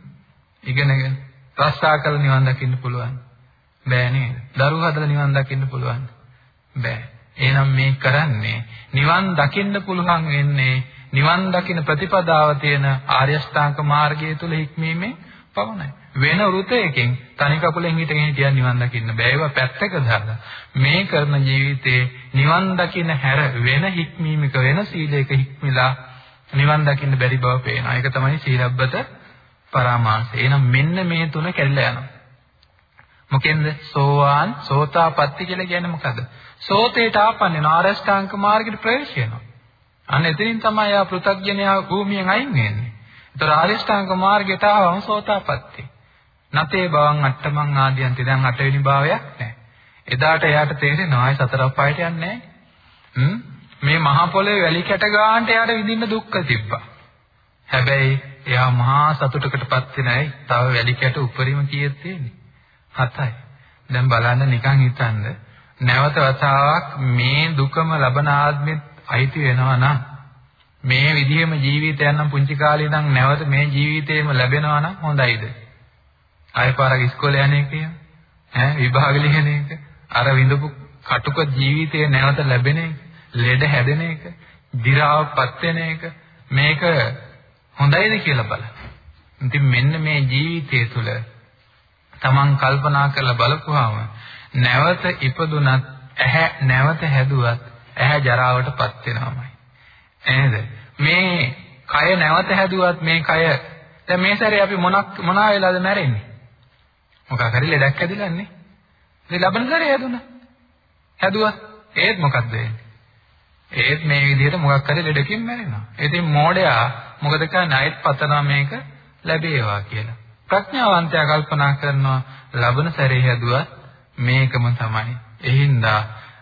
ඉගෙනගෙන රස්සා කරලා නිවන් දකින්න පුළුවන්. බෑ නේද? දරුවෝ හදලා නිවන් දකින්න පුළුවන්. බෑ. එහෙනම් මේ කරන්නේ නිවන් දකින්න පුළුවන් වෙන්නේ නිවන් දකින්න ප්‍රතිපදාව තියෙන ආර්ය ශ්‍රාංක මාර්ගය තුල හික්මීමේ පවණයි. වෙන වෘතයකින් තනි කකුලෙන් හිටගෙන හිටියන් නිවන් දකින්න බෑ. ඒවා පැත්තක දාලා මේ කරන ජීවිතේ නිවන් දකින්න හැර වෙන හික්මීමක වෙන සීලයක හික්මිලා නිවන් දකින්න බැරි බව පේනවා. ඒක තමයි සීලබ්බත පරාමාසය. එහෙනම් මෙන්න මේ තුන කැඩලා යනවා. මොකෙන්ද? සෝවාන් සෝතාපට්ටි කියලා කියන්නේ මොකද? සෝතේට ආපන්නේ නාරෂ්ඨාංක මාර්ගයට ප්‍රවේශ වෙනවා. අන්න එතනින් තමයි ආ පෘථග්ජනයා භූමියෙන් අයින් වෙන්නේ. ඒතර ආරෂ්ඨාංක මාර්ගයට ආවම සෝතාපට්ටි. නතේ බවං අට්ඨමං ආදියන්ති දැන් අටවෙනි භාවයක් නැහැ. එදාට එයාට තේරෙනවා ආය සතර අපායට යන්නේ නැහැ. මේ මහා පොළවේ වැලි කැට ගන්නට එයාට විඳින්න දුක්ඛ තිබ්බා. හැබැයි එයා මහා සතුටකටපත් වෙනයි තව වැලි කැට උපරිම කීයක් තියෙන්නේ? හතයි. දැන් බලන්න නිකන් හිතන්න නැවත වතාවක් මේ දුකම ලබන ආත්මෙත් අයිති වෙනවා නම් මේ විදිහෙම ජීවිතයක් නම් පුංචි කාලේ ඉඳන් නැවත මේ ජීවිතේම ලැබෙනවා නම් හොඳයිද? ආයෙ පාරක් ඉස්කෝලේ යන්නේ කියන ඈ විභාග ලියන එක අර විඳපු කටුක ජීවිතය නැවත ලැබෙන එක ලෙඩ හැදෙන එක දි รา වපත් වෙන එක මේක හොඳයිද කියලා බලන්න. ඉතින් මෙන්න මේ ජීවිතය තුළ Taman කල්පනා කරලා බලපුවාම නැවත ඉපදුනත් ඇහැ නැවත හැදුවත් ඇහැ ජරාවටපත් වෙනවමයි. නේද? මේ කය නැවත හැදුවත් මේ කය දැන් මේ සැරේ අපි මොනක් මොනා වෙලාද මැරෙන්නේ? මොකක් හරි ලෙඩක් ඇදිලාන්නේ. ඉතින් ලබන සැරේ හැදුණා. හැදුවා. ඒත් මොකක්ද වෙන්නේ? ඒත් මේ විදිහට මොකක් හරි ලෙඩකින් මැරෙනවා. ඉතින් මෝඩයා මොකද කරන්නේ? අයත් පතනවා මේක ලැබේවා කියලා. ප්‍රඥාවන්තයා කල්පනා කරනවා ලබන සැරේ හැදුවත් මේකම තමයි. එහින්දා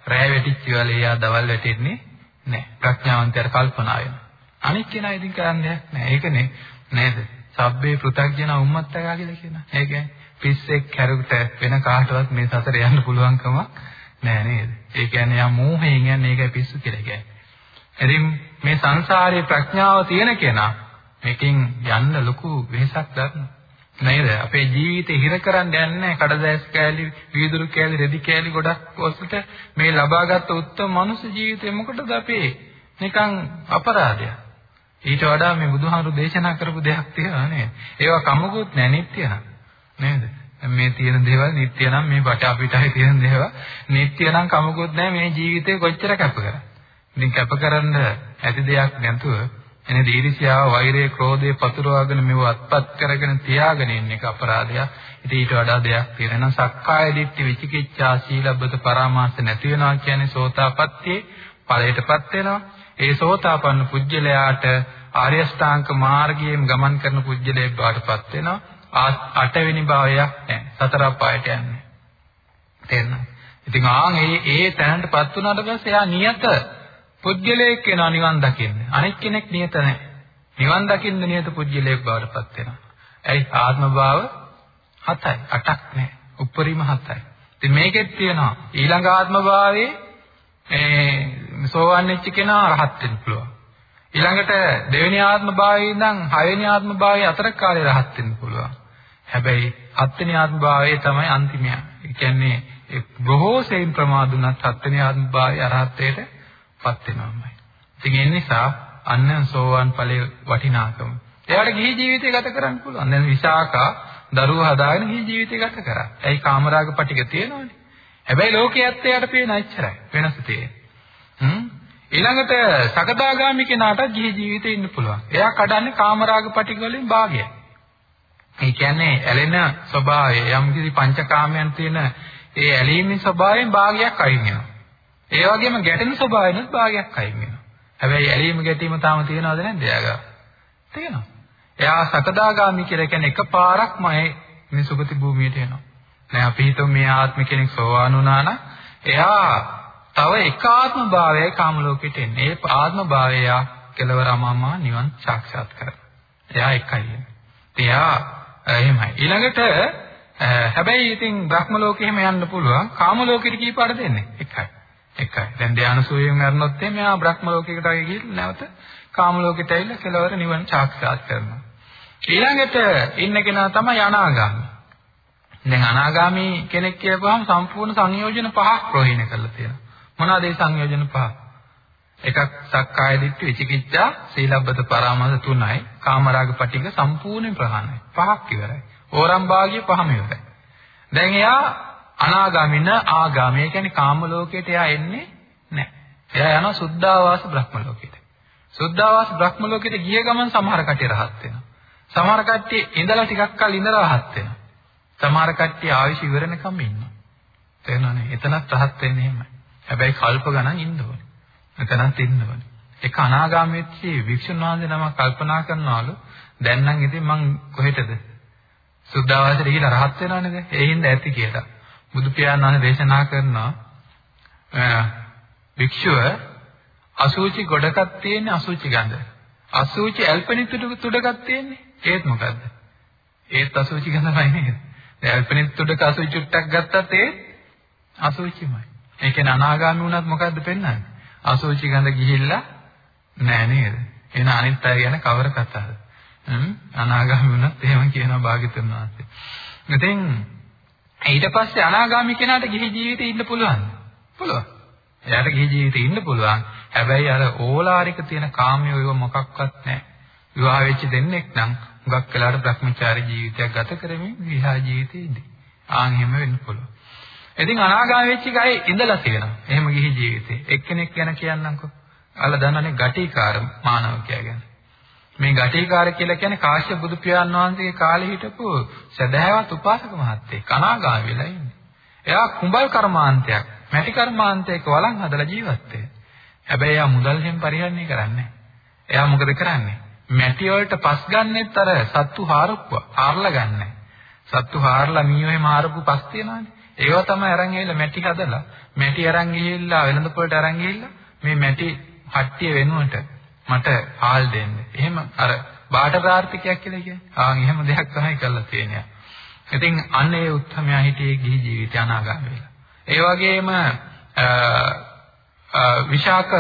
රැය වැටිච්ච වෙලාවේ යා දවල් වැටෙන්නේ නැහැ. ප්‍රඥාවන්තයාට කල්පනා වෙනවා. අනික් කෙනා ඉදින් කරන්න දෙයක් නැහැ. ඒකනේ නේද? සබ්බේ පෘථග්ජන උම්මත්තකා කියලා කියනවා. ඒ කියන්නේ පිස්සෙක් කැරුට වෙන කාටවත් මේ සසර යන්න පුළුවන්කම නෑ නේද? ඒ කියන්නේ යා මෝහයෙන් යන්නේ ඒකයි පිස්සු කියලා කියන්නේ. ඉතින් මේ සංසාරේ ප්‍රඥාව තියෙන කෙනා මේකෙන් යන්න ලොකු වෙහසක් ගන්නවා. නේද? අපේ ජීවිතේ හිර කරන්න යන්නේ කඩදාස් කෑලි, වීදුරු කෑලි, රෙදි කෑලි ගොඩක් ඔස්සට මේ ලබාගත් උත්තම මනුස්ස ජීවිතේ මොකටද අපේ නිකන් අපරාධයක්. ඊට වඩා මේ බුදුහාමුදුරු දේශනා කරපු දෙයක් තියෙනවා නේද? ඒවා කමකුත් නැ නිත්‍ය නේද? මේ තියෙන දේවල් නිත්‍ය නම් මේ බට අපිටයි තියෙන දේවල් නිත්‍ය නම් කමකුත් නැහැ මේ ජීවිතේ කොච්චර කැප කරා. ඉතින් කැප කරන්න ඇති දෙයක් නැතුව එනේ දීර්ෂ්‍යාව, වෛරය, ක්‍රෝධය පතුරවාගෙන මෙව අත්පත් කරගෙන තියාගෙන ඉන්න එක අපරාධයක්. ඉතින් ඊට වඩා දෙයක් තියෙනවා. සක්කාය දිට්ඨි විචිකිච්ඡා සීලබ්බත පරාමාස නැති වෙනවා කියන්නේ සෝතාපට්ටියේ ඵලයටපත් වෙනවා. ඒ සෝතාපන්න පුජ්‍යලයාට ආර්ය ශ්‍රාංක මාර්ගයෙන් ගමන් කරන පුජ්‍යලයෙක් බවටපත් වෙනවා. අටවෙනි භාවයක් නැහැ. සතර අපායට යන්නේ. තේරෙනවද? ඉතින් ආන් ඒ ඒ තැනටපත් වුණාට පස්සේ එයා නියත පුජ්‍යලයක් වෙනවා නිවන් දකින්න. අනෙක් කෙනෙක් නියත නැහැ. නිවන් දකින්න නියත පුජ්‍යලයක් බවට පත් වෙනවා. ඇයි ආත්ම භාව 7යි 8ක් නැහැ. උප්පරිම 7යි. ඉතින් මේකෙත් තියෙනවා ඊළඟ ආත්ම භාවයේ මේ සෝවන් වෙච්ච කෙනා රහත් වෙන්න පුළුවන්. ඊළඟට දෙවෙනි ආත්ම භාවයේ ඉඳන් හයවෙනි ආත්ම භාවයේ අතර කාලේ රහත් වෙන්න පුළුවන්. හැබැයි හත්වෙනි ආත්ම භාවයේ තමයි අන්තිමය. ඒ කියන්නේ බොහෝ සෙයින් ප්‍රමාදුනත් හත්වෙනි ආත්ම භාවයේ අරහත්ත්වයට පත් වෙනවාමයි. ඉතින් ඒ නිසා අන්න සෝවාන් ඵලයේ වටිනාකම. එයාට ගිහි ජීවිතය ගත කරන්න පුළුවන්. දැන් විසාකා දරුවෝ හදාගෙන ගිහි ජීවිතය ගත කරා. ඇයි කාමරාග පටික තියෙනවනේ. හැබැයි ලෝකයේත් එයාට පේන එච්චරයි. වෙනස තියෙන්නේ. හ්ම් ඊළඟට සකදාගාමි කෙනාට ගිහි ජීවිතේ ඉන්න පුළුවන්. එයා කඩන්නේ කාමරාග පටික වලින් භාගයක්. ඒ කියන්නේ ඇලෙන ස්වභාවය යම් කිසි පංචකාමයන් තියෙන ඒ ඇලීමේ ස්වභාවයෙන් භාගයක් අයින් වෙනවා. ඒ වගේම ගැටෙන ස්වභාවයෙන්ත් භාගයක් අයින් වෙනවා. හැබැයි ඇලීම ගැටීම තාම තියෙනවද නැද්ද එයාගා? තියෙනවා. එයා සකදාගාමි කියලා කියන්නේ එකපාරක්මයි මේ සුගති භූමියට එනවා. දැන් අපි හිතමු මේ ආත්ම කෙනෙක් සෝවාන් වුණා නම් එයා තව එක ආත්ම භාවයයි කාම ලෝකෙට එන්නේ. ඒ ආත්ම භාවය කෙලවර අමාමා නිවන් සාක්ෂාත් කරගන්න. එයා එකයි. එයා එහෙමයි. ඊළඟට හැබැයි ඉතින් බ්‍රහ්ම ලෝකෙ හැම යන්න පුළුවන්. කාම ලෝකෙට කීපාර දෙන්නේ? එකයි. එකයි. දැන් ධානය සෝයෙන් මරනොත් එමේ ආ බ්‍රහ්ම ලෝකයකට ආගේ ගිහින් නැවත කාම ලෝකෙට ඇවිල්ලා කෙලවර නිවන සාක්ෂාත් කරනවා. ඊළඟට ඉන්න කෙනා තමයි අනාගාමී. දැන් අනාගාමී කෙනෙක් කියපුවාම සම්පූර්ණ සංයෝජන පහක් ප්‍රහීන කරලා තියෙනවා. මොනවාද ඒ සංයෝජන පහ? එකක් සක්කාය දිට්ඨි විචිකිච්ඡා සීලබ්බත පරාමාස තුනයි කාමරාග පටික සම්පූර්ණ ප්‍රහාණය පහක් ඉවරයි ඕරම් භාගිය පහම ඉවරයි දැන් එයා අනාගාමින ආගාමී. කියන්නේ කාම ලෝකයට එයා එන්නේ නැහැ. එයා යනවා සුද්ධාවාස බ්‍රහ්ම ලෝකයට. සුද්ධාවාස බ්‍රහ්ම ලෝකයට ගිය ගමන් සමහර කටිය රහත් වෙනවා. සමහර කට්ටිය ඉඳලා ටිකක් කල් ඉඳලා රහත් වෙනවා. සමහර කට්ටිය ආයුෂ ඉවරනකම් ඉන්නවා. තේරෙනවනේ එතනත් රහත් වෙන්නේ එහෙමයි. හැබැයි කල්ප ගණන් ඉන්න ඕනේ. එතනත් ඉන්න ඕනේ. ඒක අනාගාමීච්ච වික්ෂුන් වහන්සේ නම කල්පනා කරනවලු. දැන් නම් ඉතින් මං කොහෙටද? සුද්ධාවාසයට ගිහිලා රහත් වෙනවනේ දැන්. ඒ හින්දා ඇති කියලා. බුදු පියාණන් වහන්සේ දේශනා කරනවා වික්ෂුව අසුචි ගොඩකක් තියෙන අසුචි ගඳ. අසුචි ඇල්පනිත් තුඩකක් තියෙන්නේ. ඒත් මොකද්ද? ඒත් අසුචි ගඳමයි නේද? දැන් ඇල්පනිත් තුඩක අසුචි චුට්ටක් ගත්තත් ඒ අසුචිමයි. ඒ කියන්නේ අනාගාමී වුණත් මොකද්ද පෙන්වන්නේ? අසුචි ගඳ ගිහිල්ලා නෑ නේද? එන අනිත් අය ගැන කවර කතාවද? හ්ම් අනාගාමී වුණත් එහෙම කියනවා භාග්‍යතුන් වහන්සේ. ඉතින් ඊට පස්සේ අනාගාමී කෙනාට ගිහි ජීවිතේ ඉන්න පුළුවන්. පුළුවන්. එයාට ගිහි ජීවිතේ ඉන්න පුළුවන්. හැබැයි අර ඕලාරික තියෙන කාමයේ ඒව මොකක්වත් නැහැ. විවාහ වෙච්ච දෙන්නෙක් නම් හුඟක් වෙලාවට භ්‍රමචාරී ජීවිතයක් ගත කරමින් විවාහ ජීවිතේ ඉඳි. ආන් එහෙම වෙන්න පුළුවන්. ඉතින් අනාගාමී වෙච්ච ගායේ ඉඳලා තියෙනවා. එහෙම ගිහි ජීවිතේ. එක්කෙනෙක් ගැන කියන්නම්කෝ. අල්ල දන්නනේ ගටිකාර මානවකයා ගැන. මේ ගටිකාර කියලා කියන්නේ කාශ්‍යප බුදු පියාණන් වහන්සේගේ කාලේ හිටපු සදහැවත් උපාසක මහත්තයෙක්. අනාගාමී වෙලා ඉන්නේ. එයා කුඹල් කර්මාන්තයක්, මැටි කර්මාන්තයක වළං හදලා ජීවත් වෙනවා. හැබැයි එයා මුදල් හැම පරිහරණය කරන්නේ එයා මොකද කරන්නේ? මැටි වලට පස් ගන්නෙත් අර සත්තු හාරපුවා. හාරලා ගන්නෑ. සත්තු හාරලා මීයෝ මාරපු පස් තියනවානේ. ඒවා තමයි අරන් ගිහිල්ලා මැටි හදලා මැටි අරන් ගිහිල්ලා වෙළඳ පොළට අරන් ගිහිල්ලා මේ මැටි හට්ටිය වෙනුවට මට හාල් දෙන්න. එහෙම අර බාටර් ආර්ථිකයක් කියලා කියන්නේ. ආන් එහෙම දෙයක් තමයි කරලා තියෙන්නේ. ඉතින් අන්න ඒ උත්තරමයා හිටියේ ගිහි ජීවිතය අනාගාමී වෙලා. ඒ වගේම විශාක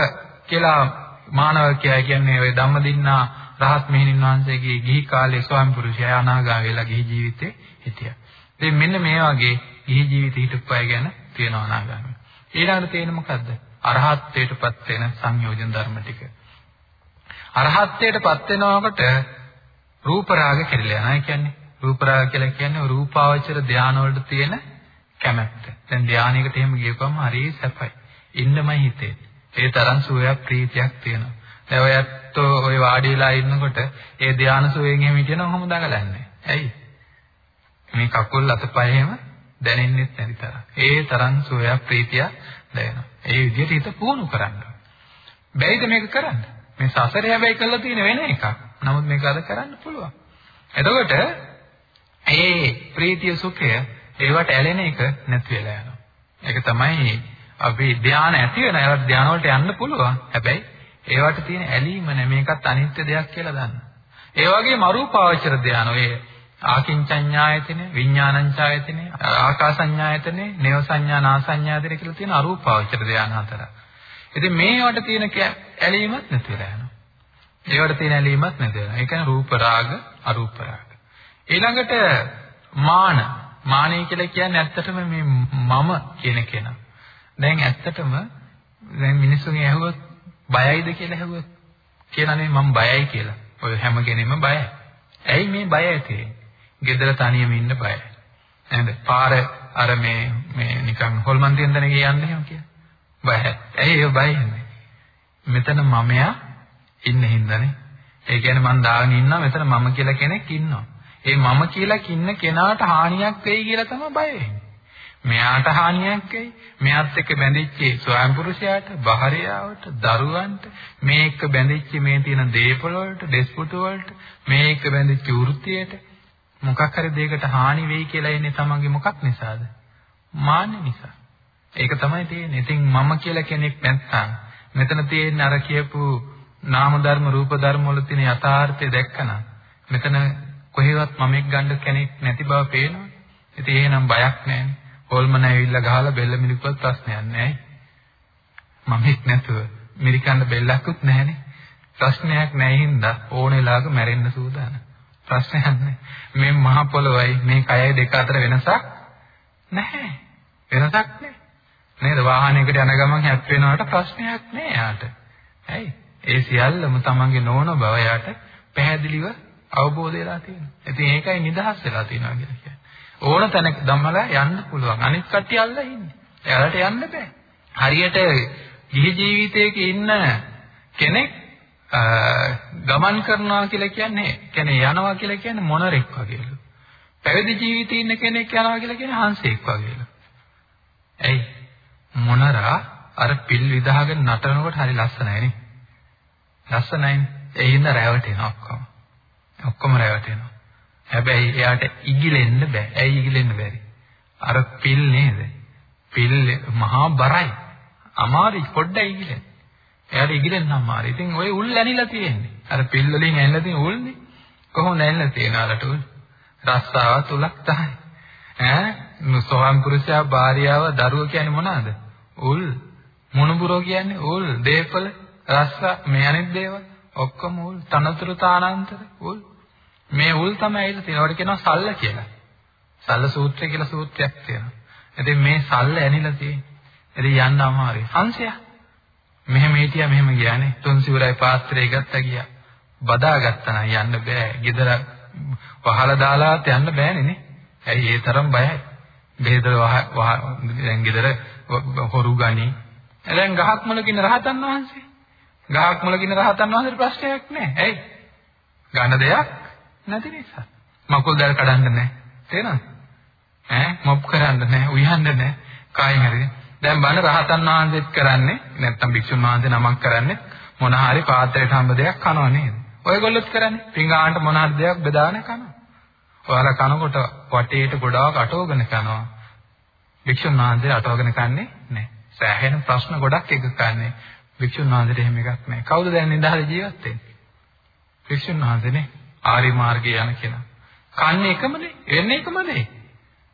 කියලා මානවකයා කියන්නේ ওই ධම්මදින්නා රහත් මෙහෙණින් වහන්සේගේ ගිහි කාලේ ස්වාමි පුරුෂයා අනාගාමී වෙලා ගිහි ජීවිතේ හිටියා. ඉතින් මෙන්න මේ වගේ ගිහි ජීවිතේ හිටපු අය ගැන තියෙනවා අනාගාමී. ඊළඟට තියෙන මොකද්ද? අරහත්ත්වයටපත් වෙන සංයෝජන ධර්ම ටික. අරහත්ත්වයටපත් වෙනකොට රූප රාග කෙරෙලා යනවා. ඒ කියන්නේ රූප රාග කියලා කියන්නේ රූපාවචර ධාන වලට තියෙන කැමැත්ත. දැන් ධානයකට එහෙම ගියපුවම හරිය සැපයි. ඉන්නමයි හිතේ. ඒ තරම් සුවයක් ප්‍රීතියක් තියෙනවා. දැන් ඔයත් ඔය වාඩි වෙලා ඉන්නකොට ඒ ධාන සුවයෙන් එහෙම හිටියනම් කොහොමද දඟලන්නේ? ඇයි? මේ කකුල් අතපය එහෙම දැනෙන්නේ නැති තරම්. ඒ තරම් සෝයක් ප්‍රීතිය දැනෙනවා. ඒ විදිහට හිත පුහුණු කරන්න. බැයිද මේක කරන්න? මේ සසරේ හැබැයි කරලා තියෙන වෙන එකක්. නමුත් මේක අද කරන්න පුළුවන්. එතකොට ඒ ප්‍රීතිය සුඛය ඒවට ඇලෙන එක නැති වෙලා යනවා. ඒක තමයි අපි ධානය ඇති වෙන ඒවට ධාන වලට යන්න පුළුවන්. හැබැයි ඒවට තියෙන ඇලීම නැ මේකත් අනිත්‍ය දෙයක් කියලා දන්න. ඒ වගේම අරූපාවචර ධාන ඔය ආකින්චඤ්ඤායතන, විඥානංචායතන, ආකාසඤ්ඤායතන, නේව සංඥා නාසඤ්ඤායතන කියලා තියෙන අරූපාවචර ධානය හතර. ඉතින් මේවට තියෙන ඇලීමක් නැති වෙලා යනවා. ඒවට තියෙන ඇලීමක් නැති වෙනවා. ඒ කියන්නේ රූප රාග, අරූප රාග. ඊළඟට මාන. මානෙ කියලා කියන්නේ ඇත්තටම මේ මම කියන කෙනා. දැන් ඇත්තටම දැන් මිනිස්සුන්ගේ ඇහුවොත් බයයිද කියලා ඇහුවොත් කියනනේ මම බයයි කියලා. ඔය හැම කෙනෙම බයයි. ඇයි මේ බය ඇති ගෙදර තනියම ඉන්න බයයි. නේද? පාර අර මේ මේ නිකන් හොල්මන් තියෙන තැනක යන්නේ එහෙම කියලා. බයයි. ඇයි ඒ බය ඉන්නේ? මෙතන මමයා ඉන්න හින්දානේ. ඒ කියන්නේ මං දාගෙන ඉන්නවා මෙතන මම කියලා කෙනෙක් ඉන්නවා. ඒ මම කියලා කින්න කෙනාට හානියක් වෙයි කියලා තමයි බය වෙන්නේ. මෙයාට හානියක් වෙයි. මෙයාත් එක්ක බැඳිච්ච ස්වයං පුරුෂයාට, භාර්යාවට, දරුවන්ට, මේ එක්ක බැඳිච්ච මේ තියෙන දේපල වලට, දෙස්පුතු වලට, මේ එක්ක බැඳිච්ච වෘත්තියට මොකක් හරි දෙයකට හානි වෙයි කියලා එන්නේ තමන්ගේ මොකක් නිසාද? මාන්න නිසා. ඒක තමයි තියෙන්නේ. ඉතින් මම කියලා කෙනෙක් නැත්නම් මෙතන තියෙන අර කියපු නාම ධර්ම රූප ධර්ම වල තියෙන යථාර්ථය දැක්කනම් මෙතන කොහෙවත් මමෙක් ගන්න කෙනෙක් නැති බව පේනවා. ඉතින් එහෙනම් බයක් නැහැ. හොල්මන ඇවිල්ලා ගහලා බෙල්ල මිරිකුවත් ප්‍රශ්නයක් නැහැ. මම හිට නැතුව මිරිකන්න බෙල්ලක්වත් නැහැනේ. ප්‍රශ්නයක් නැහැ හින්දා ඕනෙලාක මැරෙන්න සූදානම්. ප්‍රශ්නයක් නැහැ. මේ මහ පොළොවයි මේ කයයි දෙක අතර වෙනසක් නැහැ. වෙනසක් නැහැ. නේද? වාහනයකට යන ගමන් හැප් වෙනවට ප්‍රශ්නයක් නැහැ යාට. ඇයි? ඒ සියල්ලම තමන්ගේ නොවන බව යාට පැහැදිලිව අවබෝධ වෙලා තියෙනවා. ඉතින් ඒකයි නිදහස් වෙලා තියෙනවා කියලා කියන්නේ. ඕන තැනක ධම්මලා යන්න පුළුවන්. අනිත් කට්ටිය අල්ලලා ඉන්නේ. එයාලට යන්න බෑ. හරියට ගිහි ජීවිතයක ඉන්න කෙනෙක් ගමන් කරනවා කියලා කියන්නේ කියන්නේ යනවා කියලා කියන්නේ මොනරෙක් වගේලු. පැවිදි ජීවිතේ ඉන්න කෙනෙක් යනවා කියලා කියන්නේ හංසෙක් වගේලු. ඇයි? මොනරා අර පිල් විදාගෙන නටනකොට හරි ලස්සනයි නේ. ලස්සනයි. ඒ හින්දා රැවටෙනවා ඔක්කොම. ඔක්කොම රැවටෙනවා. හැබැයි එයාට ඉගිලෙන්න බෑ. ඇයි ඉගිලෙන්න බැරි? අර පිල් නේද? පිල් මහා බරයි. අමාරුයි පොඩ්ඩයි ඉගිලෙන්න. එයාට ඉගිලෙන්න අමාරුයි. ඉතින් ওই උල් ඇනිලා තියෙන්නේ. අර පිල් වලින් ඇනිලා තියෙන උල්නේ. කොහොමද ඇනිලා තියෙන අරට උල්? රස්සාව තුලක් තමයි. ඈ සෝහම් පුරුෂයා භාර්යාව දරුවෝ කියන්නේ මොනවාද? උල්. මොනුබුරෝ කියන්නේ උල්. දේපල රස්සා මේ අනිත් දේවල් ඔක්කොම උල්. තනතුරු තානාන්තර උල්. මේ උල් තමයි ඇවිල්ලා තියෙනවා. ඒකට කියනවා සල්ල කියලා. සල්ල සූත්‍රය කියලා සූත්‍රයක් තියෙනවා. ඉතින් මේ සල්ල ඇනිලා තියෙන්නේ. ඉතින් යන්න අමාරුයි. හංසයා. මෙහෙම හිටියා මෙහෙම ගියානේ. තුන් සිවුරයි පාත්‍රය ගත්තා ගියා. බදාගත්තා නම් යන්න බෑ. ගෙදර වහලා දාලාත් යන්න බෑනේ නේ. ඇයි ඒ තරම් බයයි. බෙහෙතල වහ දැන් ගෙදර හොරු ගනි. දැන් ගහක් මුලකින් රහතන් වහන්සේ. ගහක් මුලකින් රහතන් වහන්සේට ප්‍රශ්නයක් නෑ. ඇයි? ගන්න දෙයක් නැති නිසා. මකුල් දැල් කඩන්න නැහැ. තේරෙනවද? ඈ මොප් කරන්න නැහැ, උයහන්න නැහැ. කායින් හරි. දැන් බලන්න රහතන් වහන්සේත් කරන්නේ නැත්තම් භික්ෂුන් වහන්සේ නමක් කරන්නේ මොන හරි පාත්‍රයට හම්බ දෙයක් කනවා නේද? ඔයගොල්ලොත් කරන්නේ පිඟානට මොන හරි දෙයක් බෙදාගෙන කනවා. ඔයාලා කනකොට වටේට ගොඩාක් අටවගෙන කනවා. වික්ෂුන් වහන්සේ අටවගෙන කන්නේ නැහැ. සෑහෙන ප්‍රශ්න ගොඩක් එක කන්නේ. වික්ෂුන් වහන්සේට එහෙම එකක් නැහැ. කවුද දැන් ඉඳහල ජීවත් වෙන්නේ? වික්ෂුන් වහන්සේනේ ආරි මාර්ගය යන කෙනා. කන්නේ එකමනේ, එන්නේ එකමනේ.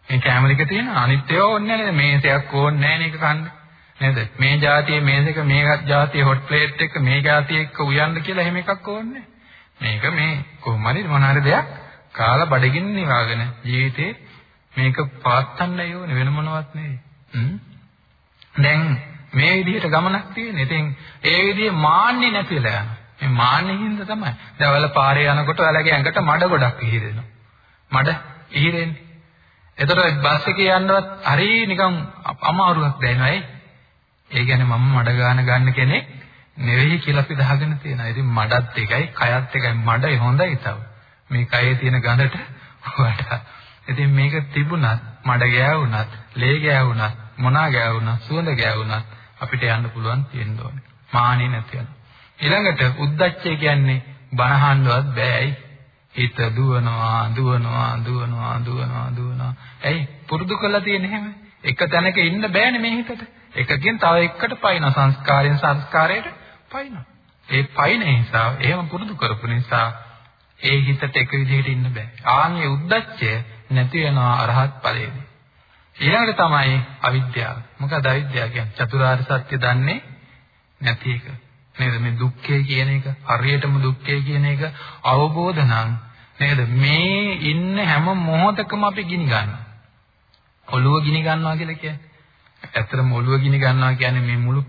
මේ කැමරික තියෙන අනිත් ඒවා ඕනේ නැහැ නේද? මේසයක් ඕනේ නැහැ නේද කන්නේ? නේද? මේ જાතියේ මේසෙක මේකත් જાතියේ හොට් ප්ලේට් එක මේ જાතියේ එක්ක උයන්න කියලා එහෙම එකක් ඕනේ නැහැ. මේක මේ කොහොම හරි මොන හරි දෙයක් කාලා බඩගින්න නිවාගෙන ජීවිතේ මේක පාත්තන්නයි ඕනේ වෙන මොනවත් නෙවෙයි. දැන් මේ විදිහට ගමනක් තියෙන. ඉතින් ඒ විදිහේ මාන්නේ නැතිලා යනවා. මේ මාන්නේ හින්දා තමයි. දැන් ඔයාලා පාරේ යනකොට ඔයාලගේ ඇඟට මඩ ගොඩක් ඉහිරෙනවා. මඩ ඉහිරෙන්නේ. එතකොට බස් එකේ යන්නවත් හරි නිකන් අමාරුවක් දැනෙනවා ඒ. ඒ කියන්නේ මම මඩ ගාන ගන්න කෙනෙක් නෙවෙයි කියලා අපි දාගෙන තියෙනවා. ඉතින් මඩත් එකයි, කයත් එකයි. මඩ හොඳයි තව. මේ කයේ තියෙන ගඳට වඩා. ඉතින් මේක තිබුණත්, මඩ ගෑවුණත්, ලේ ගෑවුණත්, මොනා ගෑවුණත්, සුවඳ ගෑවුණත් අපිට යන්න පුළුවන් තියෙන්න ඕනේ. මානෙ නැති යන. ඊළඟට උද්දච්චය කියන්නේ බනහන්නවත් බෑයි. හිත දුවනවා, දුවනවා, දුවනවා, දුවනවා, දුවනවා. ඇයි? පුරුදු කරලා තියෙන හැම එක තැනක ඉන්න බෑනේ මේ හිතට. එකකින් තව එකකට පයින් සංස්කාරයෙන් සංස්කාරයට පයින්. ඒ පයින් නිසා, එහෙම පුරුදු කරපු නිසා ඒ හිතට එක විදිහට ඉන්න බෑ. ආන්ගේ උද්දච්චය නැති වෙනවා අරහත් ඵලයේදී. ඊළඟට තමයි අවිද්‍යාව. මොකද අවිද්‍යාව කියන්නේ චතුරාර්ය සත්‍ය දන්නේ නැති එක. නේද මේ දුක්ඛය කියන එක හරියටම දුක්ඛය කියන එක අවබෝධ නම් නේද මේ ඉන්න හැම මොහොතකම අපි ගිනි ගන්නවා ඔළුව ගිනි ගන්නවා කියලා කියන්නේ ඇත්තටම ඔළුව ගිනි ගන්නවා කියන්නේ මේ මුළු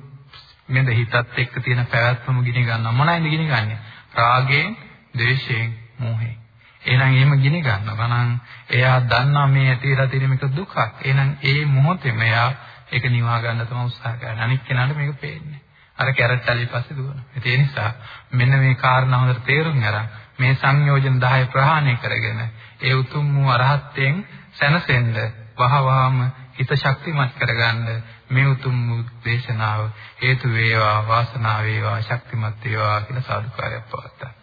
මෙඳ හිතත් එක්ක තියෙන පැවැත්මම ගිනි ගන්නවා මොනයිද ගිනි ගන්නෙ රාගයෙන් ද්වේෂයෙන් මෝහයෙන්. එහෙනම් එහෙම ගිනි ගන්නවා. නම් එයා දන්නා මේ ඇතිලා තියෙන මේක දුකක්. එහෙනම් ඒ මොහොතේම එයා ඒක නිවා ගන්න තමයි උත්සාහ කරන්නේ. අනිත් කෙනාට මේක පේන්නේ අර කැරට් තලිය පස්සේ දුවනවා. ඒ නිසා මෙන්න මේ කාරණා හොඳට තේරුම් අරන් මේ සංයෝජන 10 ප්‍රහාණය කරගෙන ඒ උතුම් වූ අරහත්යෙන් සැනසෙන්න වහවහම හිත ශක්තිමත් කරගන්න මේ උතුම් වූ දේශනාව හේතු වේවා වාසනාව වේවා ශක්තිමත් වේවා කියලා සාදුකාරයක් පවත්තා.